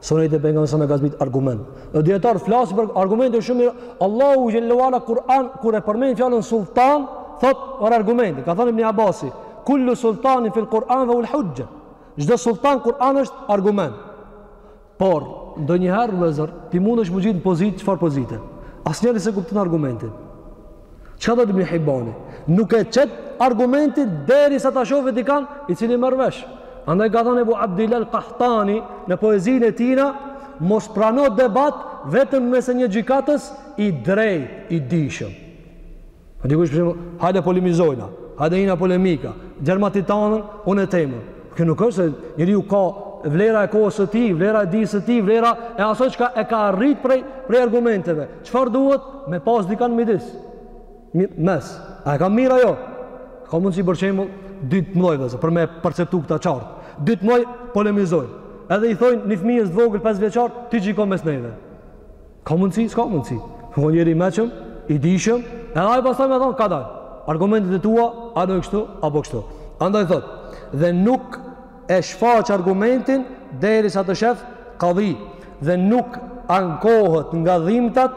Sunetit e pejgamberit sa më ka zbrit argument. Dhe dijetarët flasin për argumente shumë mirë. Allahu xhel-le ue ala në Kur'an kur e përmend fjalën sultan, thot për argumentin. Ka thënë Ibn Abasi, kullu sultanin fil Kur'an fa huwal hujja. Çdo sultan në Kur'an është argument. Por ndonjëherë vëllazër, ti mundesh m'u gjet në pozitë çfarë pozite. Asnjëri s'e kupton argumentin. Çka thot Ibn Hibani? Nuk e qet argumentin derisa ta shohë dikan i cili merr vesh. Andaj ka thënë Abu Abdillah al Qahtani në poezinë e tij, mos prano debat vetëm mes një gjykatës i drejt, i dijshëm. A dikush për shembull hajde polemizojna, hajde hina polemika, bjerma ti tanen, unë temen. Kjo nuk është se njeriu ka vlera e kohës së tij, vlera e dijes së tij, vlera e asaj çka e ka arrit prej prej argumenteve. Çfarë duhet me pas dikan në midis? Mi, mes. A e kam mirë a jo? Ka mundësi për shembull dy t'mdhoj vëllazër, për me perceptu këta qartë. Dy t'mdhoj polemizojn. Edhe i thojnë një fëmijës të vogël 5 vjeçar, ti gjyko mes neve. Ka mundësi? S'ka mundësi. Një njeri i mençëm, i dijshëm, edhe ai pastaj me thonë, kadal. Argumentet e tua, a janë kështu, apo kështu. Andaj thot, dhe nuk e shfaq argumentin derisa të shef kadhi dhe nuk ankohet nga dhimbtat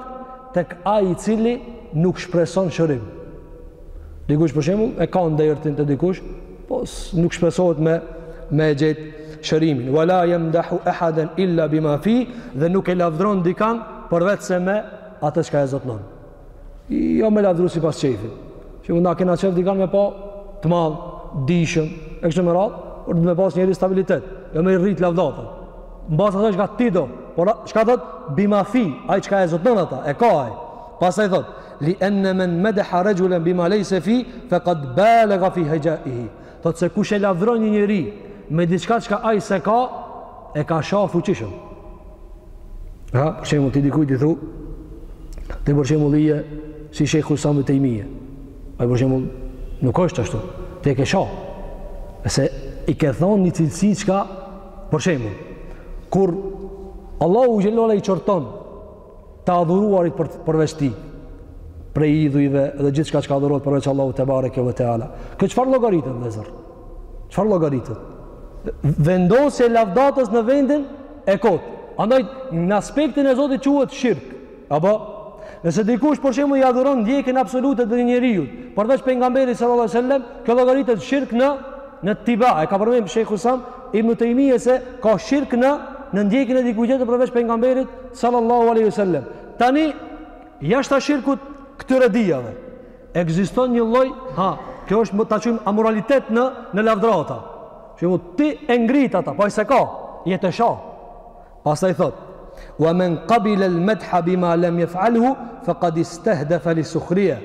tek ai i cili nuk shpreson shërim dikush për shembull e kan dertin te dikush po nuk shpresohet me me e gjet shërimin wala yamdahu ahadan illa bima fi dhe nuk e lavdron dikan përveç se me atë çka e zotnon Jo me lavdru sipas qejfit. Që na kena qejf dikan me pa të madh, dijshëm, e kështu me radhë, por të me pas njeri stabilitet, jo me i rrit lavdata. Në bazë asaj çka ti do, por çka thot, bima fi, ai çka e zotnon ata, e ka ai. Pastaj thot, li enne men medeha raxhulen bima lejse fi, fekad balega fi hixhaihi. Thot se kush e lavdron një njeri, me diçka çka ai s'e ka, e ka sha fuqishëm. A, për shembull ti dikujt i thu, ti për shembull je si shejhul islam ibn Tejmije. Ai për shembull, nuk është ashtu, ti e ke sha. E se i ke thonë një cilësi çka, për shembull, kur Allahu xhel-le ue ala i qorton të adhuruarit për, përveç tij, prej idhujve dhe gjithçka çka adhurohet përveç Allahut tebareke ve teala. Kjo çfarë llogaritet, vëllazër? Çfarë llogaritet? Vendosje e lavdatës në vendin E kotë. Andaj në aspektin e Zotit quhet shirk. Apo nëse dikush për shembull ia dhuron ndjekjen absolute të një njeriu, përveç pejgamberit sallallahu alajhi wasallam, kjo llogaritet shirk në në ittiba. E ka përmend Shejhul Islam Ibn Tejmije se ka shirk në në ndjekjen e dikujt tjetër përveç pejgamberit sallallahu alaihi wasallam. Tani jashtë shirkut këtyre dyjave ekziston një lloj, ha, kjo është më ta quajmë amoralitet në në lavdrata. Shembull ti e ngrit ata, po ai s'e ka, je tu e sha. Pastaj thotë, wa men kabile el medha bima lem jef'alhu, fekad istehdefe lis-sukhrije,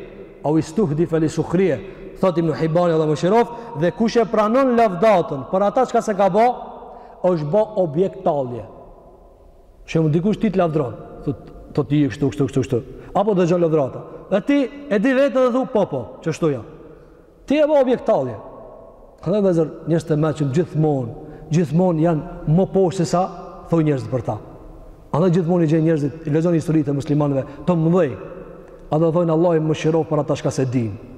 au ustuhdife lis-sukhrije, thotë Ibn Hibani Allahu e mëshiroftë, dhe kush e pranon lavdatën, për ata çka s'e ka bo, është bo objekt tallje. Shembull dikush ty të lavdron, thotë, thotë ti je kështu, kështu, kështu, kështu, apo dëgjon lavdrata. Dhe ti e di veten dhe thu, po, po, qashtu janë. Ti je bo objekt tallje. Këta vëllezër, njerëzit të mençëm gjithmonë, gjithmonë janë më poshtë se sa thojnë njerëzit për ta. Andaj gjithmonë i gjen njerëzit, i lexoni historitë e muslimanëve, të mëdhej. A dhe thojnë Allahu i mëshiroftë për ata çka s'e dinë.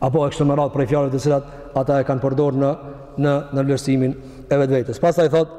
Apo e kështu me radhë prej fjalëve të cilat, ata e kanë përdorë në, në, në vlerësimin e vetvetes. Pastaj thotë,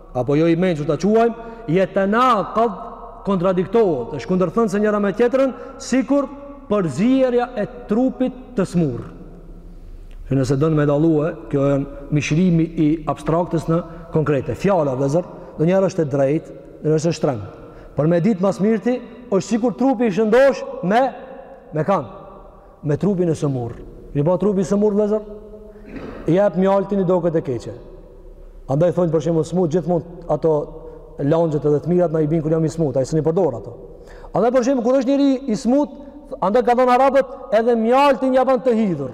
apo jo i mençur ta quajmë, jetanaqad kontradiktohet, është kundërthënëse njëra me tjetrën, sikur përzierja e trupit të smurë. Që nëse don me dallue, kjo janë mishërimi i abstraktes në konkrete. Fjala, vëllezër, ndonjëherë është e drejtë, ndonjëherë është e shtrembër. Për me ditë mas mirti, është sikur trupi i shëndoshë me, me kanë. me trupin e sëmurë. Një ba trupi i sëmurë, vëllezër, i jep mjaltin i doket e keqe. Andaj thonë për shembull t'smutit gjithmonë ato langjet edhe të mirat na i bin kur jam i smut, ai s'mun i përdor ato. Andaj për shembull kur është njeri i smut, andaj kanë thënë arabët edhe mjaltin ja bën të hidhur.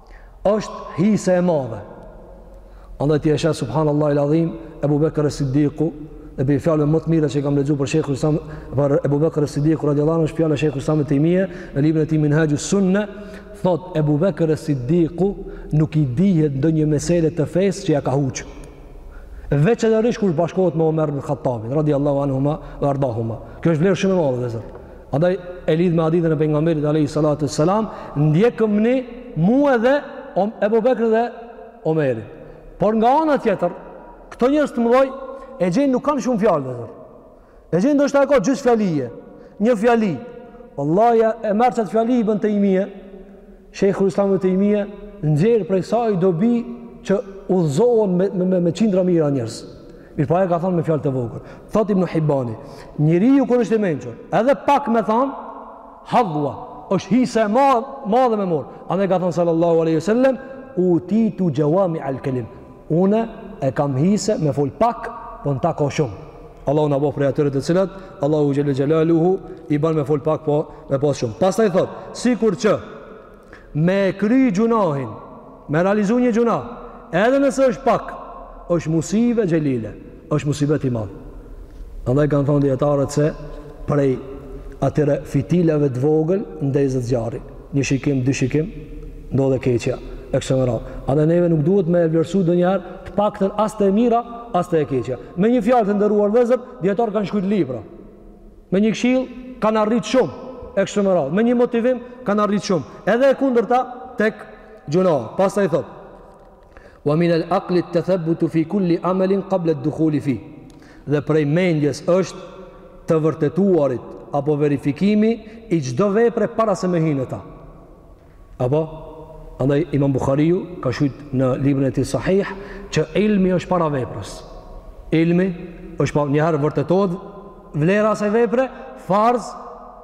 është hise e madhe. Andaj ti e sheh, subhanallahil adhim, Ebu Bekër es Siddiku, dhe prej fjalëve më të mira që i kam lexu për Shejhul Islam, për Ebu Bekër es Siddiku, radiallahu anhu është fjala e Shejhul Islam Ibn Tejmije, në librin e tij Minhaxhu Sunne, thotë, Ebu Bekër es Siddiku nuk i dihet ndonjë mesele të fesë që ja ka huq. Veçanërisht kur bashkohet me Omer ibn Khattabin, radiallahu anhuma wa ardahuma. Kjo është vlerë shumë e madhe, vëllezër. Andaj e lidh me hadithin e pejgamberit alayhi salatu wassalam, ndjekëmni mu edhe Ebu Bekr dhe Omerin. Por nga ana tjetër, këto njerëz të mëdhoj e gjen nuk kanë shumë fjalë vëllezër. E gjen ndoshta e ka gjys fjalie, një fjali. Wallahi e merr qat fjali Ibn Tejmije. Shejhul Islam ibn Taymija nxjerr prej saj dobi që udhëzohen me me, me qindra mijëra njerëz. Mirëpo ai e ka thënë me fjalë të vogël. Thotë Ibn Hibani, njeriu kur është i mençur, edhe pak me thon, hadwa, është hise e madhe, madhe me mor. Andaj ka thënë sallallahu alaihi wasallam, utitu jawami al-kalim. Unë e kam hise me fol pak, po në ta ka shumë. Allahu na bëft prej atyre të cilat Allahu xhel-le xhelaluhu i bën me fol pak po me pas shumë. Pastaj thot, sikur që me kry gjunahin, me realizu një gjunah, edhe nëse është pak, është musibe xhelile, është musibet i madh. Andaj kanë thonë dietarët se prej atyre fitileve të vogël ndezet zjarri. një shikim, dy shikim, ndodh e keqja, e kështu me radhë. Andaj neve nuk duhet me e vlerësu ndonjëherë të paktën as te e mira, as te e keqja. Me një fjalë të nderuar vëllezër, dijetarët kanë shkrujt libra. Me një këshilë, kanë arritë shumë, e kështu me radhë. Me një motivim, kanë arritë shumë. Edhe e kundërta, tek gjunahi. Pastaj thotë, Wa min al-aqli at-tathabbut fi kulli amalin qabla ad-dukhul fi. Dhe prej mendjes është të vërtetuarit apo verifikimi i çdo vepre para se me hy në ta. Apo andaj Imam Buhariu ka shkrujt në librin e tij Sahih që ilmi është para veprës. Ilmi është pa njëherë vërtetohet vlera e asaj vepre farz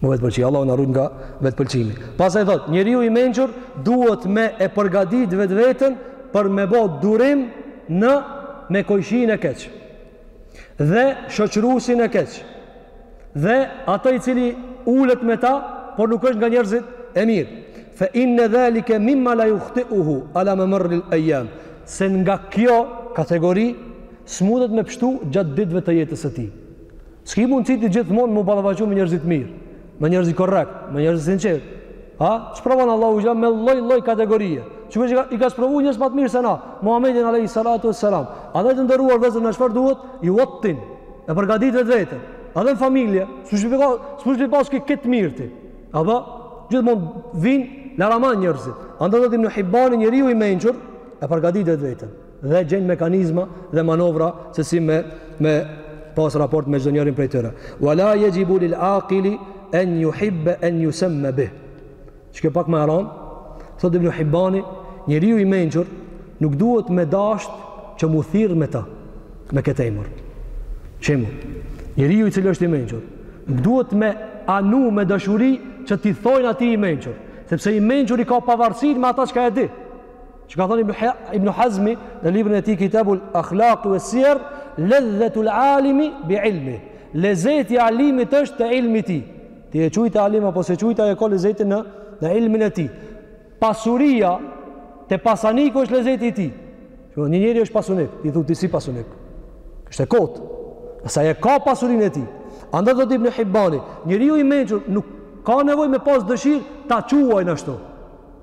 Mu vetëpëlqy, Allahu na rujt nga vetëpëlqimi. Pastaj thot, njeriu i mençur duhet me e përgadit vetveten për me bo durim në me kojshin e keq. Dhe shoqrusin e keq. Dhe atë i cili ulet me ta, por nuk është nga njerëzit e mirë. Fa inna dhalika mimma la yukhti'uhu ala mamarril ayyam. Se nga kjo kategori, s'mundet me pështu gjatë ditve të jetës së tij. S'ki mundësi ti gjithmonë m'u ballafaqu me njerëz të mirë, me njerëz korrekt, me njerëz të sinqertë. A? Të sprovon Allahu xhel-le me lloj-lloj kategorie. Që kështë që i ka sprovu njerëz ma të mirë se na, Muhammedin alejhi salatu ve selam. Andaj të nderuar vëllezër çfarë duhet, yuwattin, e përgadit vetveten. Edhe në familje, së shpi ka, së shpi pas ki këtë mirë ti. A dhe, gjithmonë vijnë laramanë njerëzit. Andaj thotë Ibn Hibani njeriu i mençur, e përgadit vetveten. dhe gjen mekanizma dhe manovra se si me me pas raport me çdo njërin prej tyre. Wala yajibu lil aqili an yuhibba an yusamma bih. Çka pak ma e rand, thotë Ibn Hibani, njeriu i mençur nuk duhet me dasht që mu thirr me ta me këtë emër. Çemu. Njeriu i cili është i mençur, nuk duhet me anu me dashuri që t'i thojnë atij i mençur, sepse i mençuri ka pavarësinë me ata çka e di. Që ka thënë Ibn Hazmi në librin e tij Kitabul Akhlaq wa Sir, ledhetul alimi bi ilmi. Lezeti alimit është te ilmi i tij. Ti e qujt alim apo s'e qujt ai e ka lezetin në në ilmin e tij. Pasuria te pasaniku është lezeti i tij. Që një njeri është pasunik, i thotë ti s'je pasunik. Është e kotë. Se e ka pasurinë e tij. Andaj thotë Ibn Hibani, njeriu i mençur nuk ka nevojë me pas dëshirë ta quajnë ashtu.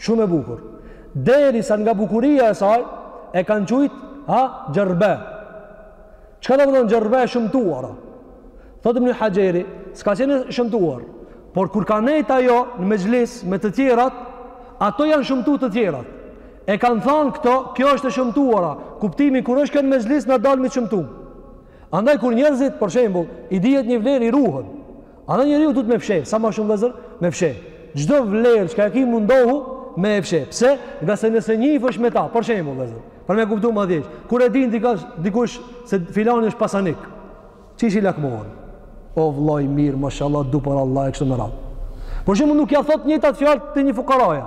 Shumë e bukur. Derisa nga bukuria e saj e kanë qujt ha xherbe. Çka domethënë xherbe e shëmtuara? Thotë Ibn Haxheri, s'ka qenë e shëmtuar, por kur ka nejt ajo në mexhlis me të tjerat, ato janë shëmtu të tjerat. E kanë thanë këto, kjo është e shëmtuara. Kuptimi kur është kjo n'mexhlis na dalim t'shëmtum. Andaj kur njerëzit, për shembull, i dihet një vlerë i ruhen. Andaj njeriu duhet me fsheh, sa ma shumë vllezër, me fsheh. Çdo vlerë çka e ki mundohu me e fsheh. Pse? Ngase nëse njihësh me ta, për shembull vllezër, për me kuptu ma thjesht, kur e din dikush, dikush se filani është pasanik. Qysh i lakmohen. O vllai i mirë, mashallah, du për Allah e kështu me radhë. Për shembull nuk ja thotë t'njëjtat fjalë te një fukaraja.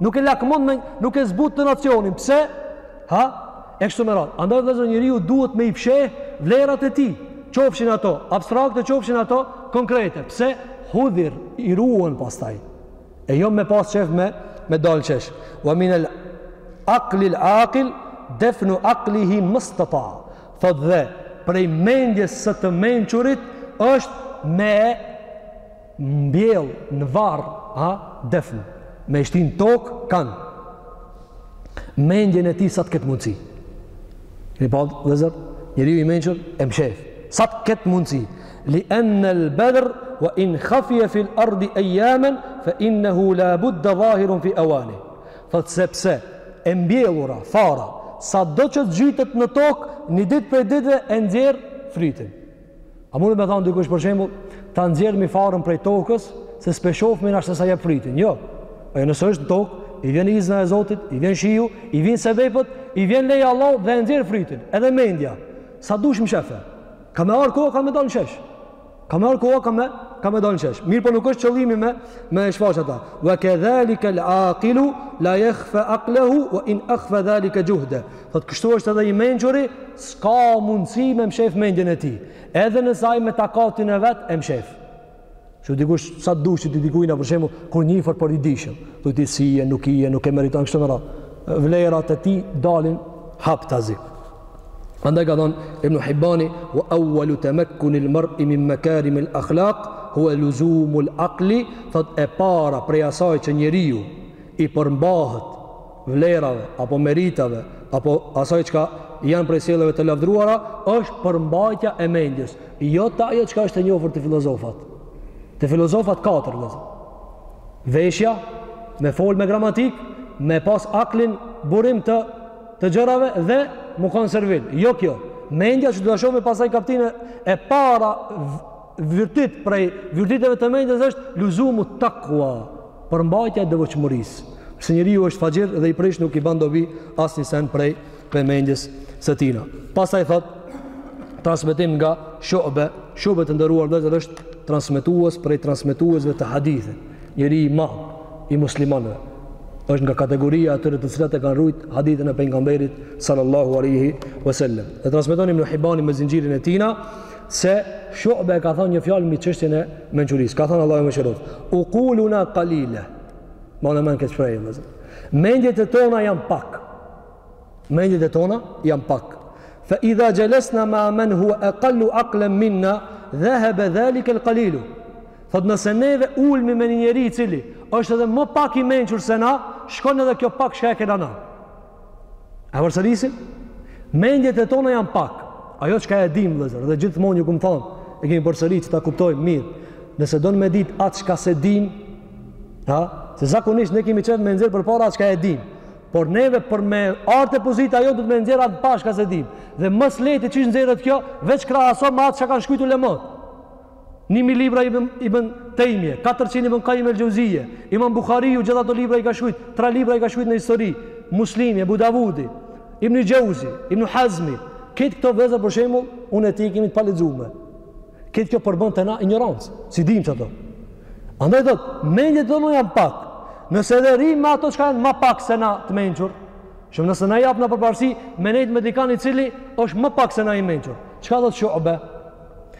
Nuk e lakmon me, nuk e zbut intonacionin. Pse? Ha? E kështu me radhë. Andaj vëllezër njeriu duhet me i fsheh vlerat e tij, qofshin ato abstrakte, qofshin ato konkrete. Pse hudhir i ruan pastaj? E jo me pas qejf me me dalë n'shesh. Wa min al aqli al aqil defnu aqlihi mastata. Thotë dhe prej mendjes së të mençurit është me mbjell në varr ha defn me i shti në tokë kan mendjen e tij sa të ketë mundësi po vllezër njeriu i mençur e mshef sa të ketë mundësi li an al badr wa in khafiya fi al ard ayama fa innahu la budda dhahirun fi awani thotë sepse e mbjellura fara sado që zhytet në tokë një ditë prej ditëve e nxjerr frytin A mund të me thanë dikush për shembull, ta nxjerrmi farën prej tokës, se s'pe shohim asht se s'e jep frytin. Jo. Ajo nëse është në tokë, i vjen izna e Zotit, i vjen shiu, i vjen sevepet, i vjen leja Allahut dhe e nxjerr frytin, edhe mendja. Sa dush mshefe. Ka me ardh koha ka me dalë n'shesh. Ka me ardh koha ka me ka me dalë n'shesh. Mirëpo nuk është qëllimi me me e shfaq ata. Wa kadhalika al-aqilu la yakhfa aqluhu wa in akhfa dhalika juhda. Thotë kështu është edhe i mençuri, s'ka mundësi me mshef mendjen e tij. Edhe nëse ai me takatin e vet, e mshef. Që dikush, sa të dush ti dikujna, për shembull, kur njihet për i dijshëm, thuj ti s'je, nuk je, nuk e meriton, kështu me radhë. Vlerat e tij dalin haptazi. Andaj ka thonë, Ibn Hibani, wa awalu temekkunil mer'i min mekarim il akhlaq, hue luzumul akli, thotë e para prej asaj që njeriu i përmbahet vlerave, apo meritave, apo asaj çka janë prej sjelleve të lavdëruara, është përmbajtja e mendjes, jo të ajo çka është e njohur të filozofat. Të filozofat katër, vëllazë. Veshja, me fol me gramatikë, me pas aklin burim të të gjërave dhe mu kon servil. Jo kjo. Mendja që do ta shohim pastaj kaptinë e para Virtyt prej virtyteve të mendjes është luzumu takwa, përmbajtja e devotshmërisë. Nëse njeriu është faxhir dhe i prisht nuk i bën dobi asnjë send prej prej mendjes së tina. Pastaj thotë transmetim nga Shu'be, Shu'be të nderuar vëllezër është transmetues prej transmetuesve të hadithit. Njeri i madh i muslimanëve është nga kategoria e atyre të cilët e kanë rujt hadithin e pejgamberit sallallahu alaihi wasallam. E transmeton Ibn Hibani me zinxhirin e tina se Shu'be ka thënë një fjalë mbi çështjen e mençurisë. Ka thënë Allahu mëshiroftë. Ukuluna kalile. Mane n'men këtë shprehje, vllezër. Mendjet e tona janë pak. Mendjet e tona janë pak. Fe idha xhelesna mea men huve ekallu aklen minna, dhehebe dhalikel kalilu. Thotë nëse neve ulmi me një njeri i cili është edhe më pak i mençur se na, shkon edhe kjo pak çka e kena na. A përsërisim? Mendjet e tona janë pak. Ajo çka e dimë, vllezër, dhe gjithmonë ju kam thanë, e kemi përsëri që ta kuptojmë mirë, nëse doni me ditë atë çka s'e dimë, ha? se zakonisht ne kemi qejf me nxjerrë përpara atë çka e dimë, por neve për me ardhë te pozita jonë duhet me nxjerrë atë pah çka s'e dimë, dhe më së lehti që nxirret kjo, veç krahaso me atë çka kanë shkrujt ulematë. Një mijë libra Ibn Ibn Tejmije, katërqind Ibn Kajjim el Xhevzije, Imam Buhariu gjithë ato libra i ka shkruajt, tre libra i ka shkruajt në histori, Muslimi, Abu Davudi, Ibn Xhevzi, Ibn Hazmi, këtë këto vllezër për shembull, unë e ti kemi të palexume. Këtë kjo përbën te na injorancë, s'i dimë qato. Andaj thotë, mendjet tona janë pak. Nëse edhe rrimë me ata çka janë më pak se na të mençur, që nëse na japim përparësi me nejt me dikan i cili është më pak se na i mençur. Çka thotë Shu'be?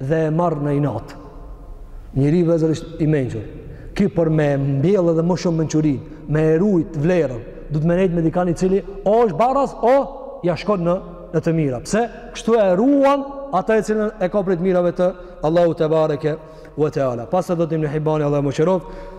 dhe e marrin në inat. Njeri vllezër është i mençur. Ky për me e mbjellë edhe më shumë mençurinë, me e rujt vlerën, duhet me nejt me dikan i cili o është baras, o ia shkon në, në të mira. Pse? Kështu e ruan atë të cilën e ka prej të mirave të Allahut tebareke ue teala. Pastaj thotë Ibn Hibani Allahu mëshiroftë,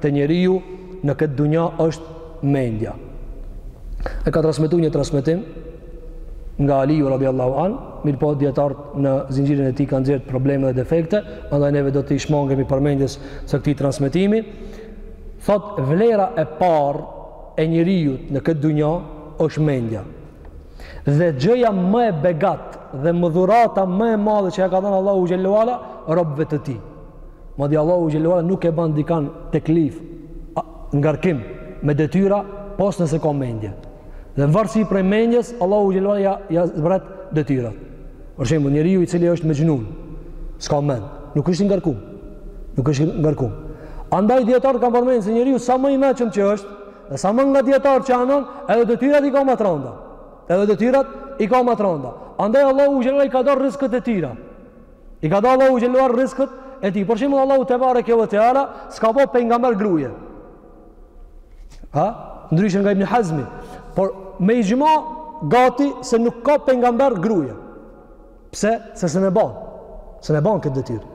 te njeriu në këtë dunja është mendja. E ka transmetuar një transmetim nga Aliu radiallahu anh, mirëpo dijetarët në zinxhirin e tij kanë nxjerrë probleme dhe defekte, andaj neve do t'i shmangemi përmendjes së këtij transmetimi, thotë vlera e parë e njeriut në këtë dunja është mendja. Dhe gjëja më e begatë dhe më dhurata më e madhe që e ka dhënë Allahu Xhelle ue ala, robëve të tij. Madje Allahu xhel-le ve ala nuk e ban dikan teklif, ngarkim, me detyra, pos nëse ka mendje. Dhe në varësi prej mendjes, Allahu xhel-le ve ala ia, ia zbret detyrat. Për shembull, njeriu i cili është mexhnun, s'ka mend, nuk është ngarkum. Nuk është ngarkum. Andaj dijetarët kanë përmendë se njeriu sa më i meçëm që është, dhe sa më nga dijetarët që anon, edhe detyrat i ka ma t'randa. Edhe detyrat i ka ma t'randa. Andaj Allahu xhel-le ve ala i ka da rrizket e tyra. I ka da Allahu xhel-le ve ala rrizket e tij. Për shembull Allahu tebareke ve teala, s'ka bo pejgamber gruje. Ha? Ndryshe nga Ibn Hazmi. Por me ixhma gati se nuk ka pejgamber gruje. Pse? Se s'un e ban. S'un e ban këtë detyrë.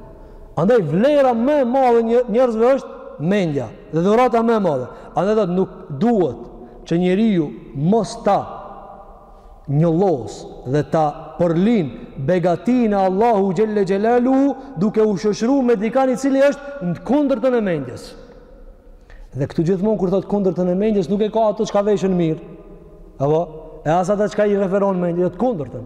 Andaj vlera më e madhe e njerëzve është mendja. Dhe dhurata më e madhe. Andaj dhe nuk duhet që njeriu mos ta njollos dhe ta përlyn begatinë e Allahut xhel-le xhelaluhu duke u shoqëru me dikan i cili është në kundërtën e mendjes. Dhe këtu gjithmonë kur thotë kundërtën e mendjes nuk e ka ato çka veshen mirë. Apo? E as ata çka i referon mendjes, jo të kundërtën.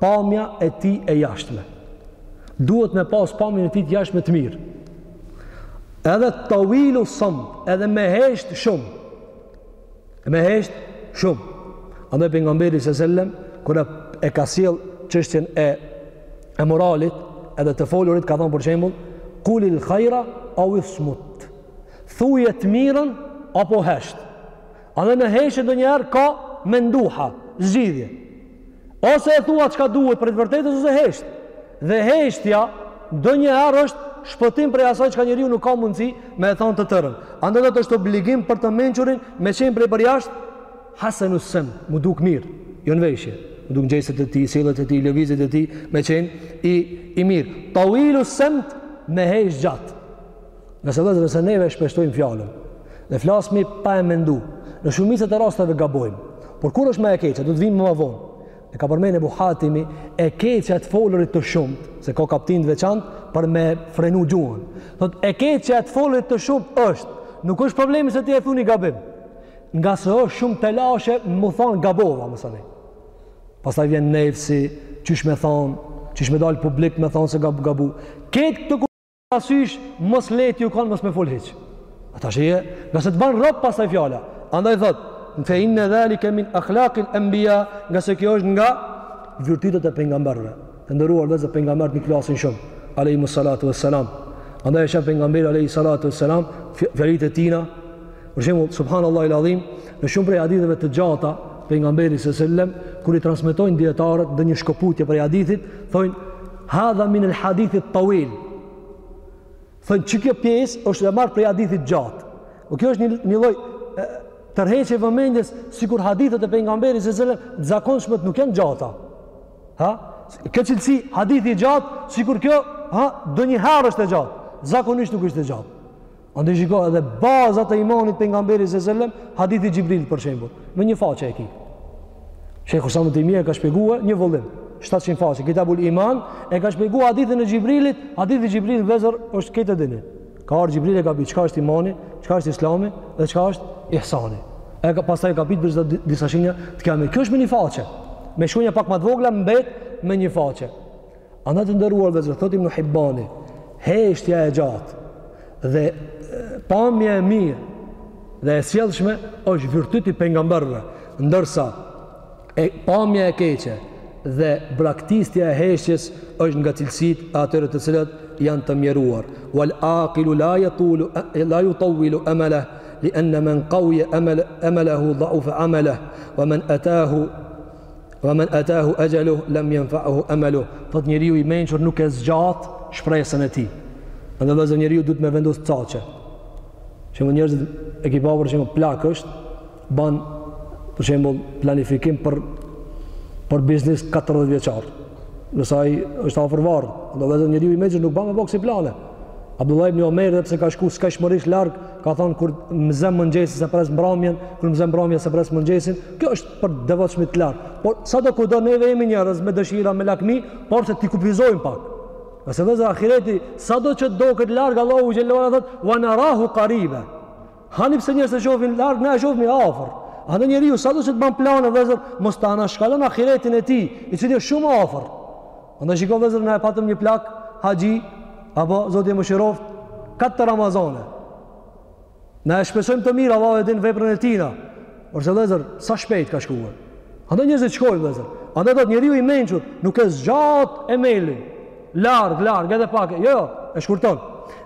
Pamja e tij e jashtme. Duhet me pas pamjen e tij të jashtme të mirë. Edhe tawilu samt, edhe me hesht shumë. Me hesht shumë. Andaj pejgamberi sallallahu alajhi wasallam kur e ka sjell çështjen e e moralit edhe të folurit ka thënë për shembull kulil khaira aw ismut thuje të mirën apo hesht Andaj në heshtje ndonjëherë ka menduha, zgjidhje. Ose e thua çka duhet prej të vërtetës, ose hesht. Dhe heshtja ndonjëherë është shpëtim prej asaj çka njeriu nuk ka mundësi me e thonë të tërën. Andaj do të është obligim për të mençurin me qenë prej përjashtë, hasanu samt, m'u duk mirë, jo në veshje, m'u duk n'gjestet e tij, sjelljet e tij, lëvizjet e tij, me qenë i, i mirë. Tawilu samt me hesht gjatë. Ngase vllezër, nëse neve e shpeshtojmë fjalën, dhe flasmi pa e mendu, në shumicën e rasteve gabojmë, por kur është më e keqja, do të vijmë ma vonë, e ka përmendë Ebu Hatimi, e keqja e të folurit të shumtë, se ka kaptinë të veçantë, për me frenu gjuhën. Thotë, e keqja e të folurit të shumtë është, nuk është problemi se ti e thu ni gabim, ngase është shumë telashe, me thonë gabova masanej. Pastaj vjen nefsi, qysh me thonë, qysh me dalë publik me thonë se gabu. Ketë këtë parasysh mos le të ju kanë mos me folë hiç. A ta shë je, ngase të ban rob pastaj fjala. Andaj thotë, fe inne dhalike min akhlakil enbija, ngase kjo është nga virtytet e pejgamberëve. Të nderuar vllezër, pejgamberët nuk flasin shumë, alejhimu salatu ve selam. Andaj e sheh pejgamberin, alejhi salatu ve selam, fjalitë e tina. Për shembull, subhanallahil adhim, në shumë prej haditheve të gjata, pejgamberi sallallahu alejhi ve sel-lem, kur i transmetojnë dijetarët ndonjë shkëputje prej hadithit, thojnë, Hadha min el hadithit tawil. Thonë që kjo pjesë është e marrë prej hadithit gjatë. O kjo është një, një lloj tërheqje e vëmendjes sikur hadithet e pejgamberit salallahu alejhi ve selem të zakonshmet nuk janë gjata. Ha? Kjo cilësi hadithi i gjatë sikur kjo ha? Ndonjëherë është e gjatë. Zakonisht nuk është e gjatë. Andaj shiko edhe bazat e imanit pejgamberi salallahu alejhi ve selem, hadithi i Xhibrilit për shembul, me një faqe e ki. Shejhul Islam ibn Tejmije e ka shpjegu një vëllim, 700 faqe, kitabul iman, e ka shpjegu hadithin e Xhibrilit, hadithi i Xhibrilit vllezër është krejt dini. Ka ardh Xhibrili e ka pyt, çka është imani, çka është islami dhe çka është ihsani. E ka, pastaj e ka pyt për disa shenja të kijametit. Kjo është me një faqe, me shkronja pak ma të vogla, mbet me një faqe. Andaj të nderuar vllezër thotë Ibnu Hibbani, heshtja e gjatë dhe pamja e mirë dhe e sjellshme është virtyt i pejgamberëve, ndërsa pamja e keqe dhe braktisja e heshtjes është nga cilësitë e atyre të cilët janë të mjeruar. Wal aqilu la yatulu la yutawilu amala li anna man qawiya amal amalahu dha'afa amalahu wa man atahu Wa man atahu ajalu lam yanfa'uhu amalu. Thot njeriu i mençur nuk e zgjat shpresën e tij. Andaj vllezër njeriu duhet me vendos caqe. Shembull njerëzit e ki pa për shembull plak është ban për shembull planifikim për për biznes 40 vjeçar. Ndërsa ai është afër varr, andaj vllezër njeriu i mençur nuk ban me bo ksi plane. Abdullah ibn Omer edhe pse ka shku skajshmërisht larg, ka thon kur më zë mëngjesin s'e pres mbrëmjen, kur më zë mbrëmjen s'e pres mëngjesin. Kjo është për devotshmi të lartë. Por sado kudo neve jemi njerëz me dëshira, me lakmi, porse t'i kufizojmë pak. Nëse vllezër ahireti, sado që doket larg, Allahu xhele ve ala thotë wa narahu kariba. Ani pse njerëzit e shohin larg, ne e shohim afër. Andaj njeriu, sado që të ban plane, vllezër, mos ta anashkalon ahiretin e tij, i cili është shumë afër. Andaj shiko vllezër, ne e patëm një plak, haxhi, apo, Zoti e mëshiroftë, katër Ramazane, Na e shpresojmë të mirë, Allahu e din veprën e tijna. Porse vllezër, sa shpejt ka shkuar. Andaj njerëzit shkojnë, vllezër. Andaj thotë njeriu i mençur nuk e zgjat emelin. Larg, larg, edhe pak. Jo, jo, e shkurton.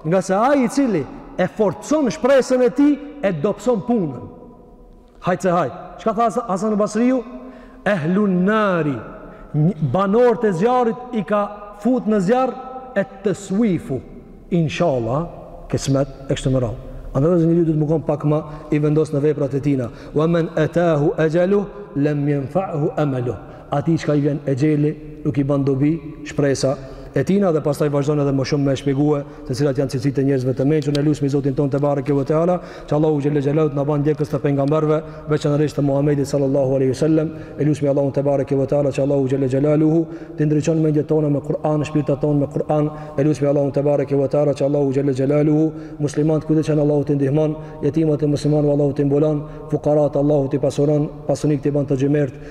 Ngase ai i cili e forcon shpresën e tij e dobëson punën. Hajt se hajt. Çka tha Hasan al-Basriu? Ehlun nari. Banorët e zjarrit i ka fut në zjarr et-teswifu. Inshallah, kismet e kështu me radhë. Andaj edhe njeriu duhet me kon pak ma i vendos në veprat e tijna. Wa men etahu exheluh, lem jenfa'hu emeluh. Atij çka i vjen exheli, nuk i bën dobi shpresa e tina dhe pastaj vazhdon edhe më shumë me shpjegu se cilat janë cilësitë e njerëzve të mençur ne lutshmi Zotin tonë te bareke ve teala që Allahu xhelle xhelaluhu të na ban ndjekës të pejgamberëve veçanërisht të Muhamedit sallallahu alejhi vesellem e lutshmi Allahun te bareke ve teala që Allahu xhelle xhelaluhu të ndriçon mendjet tona me Kur'an shpirtat tona me Kur'an e lutshmi Allahun te bareke ve teala që Allahu xhelle xhelaluhu muslimanët kudo që janë Allahu të ndihmon jetimat e muslimanëve Allahu të mbulon fukarat Allahu të pasuron pasunik t'i bën të xhymert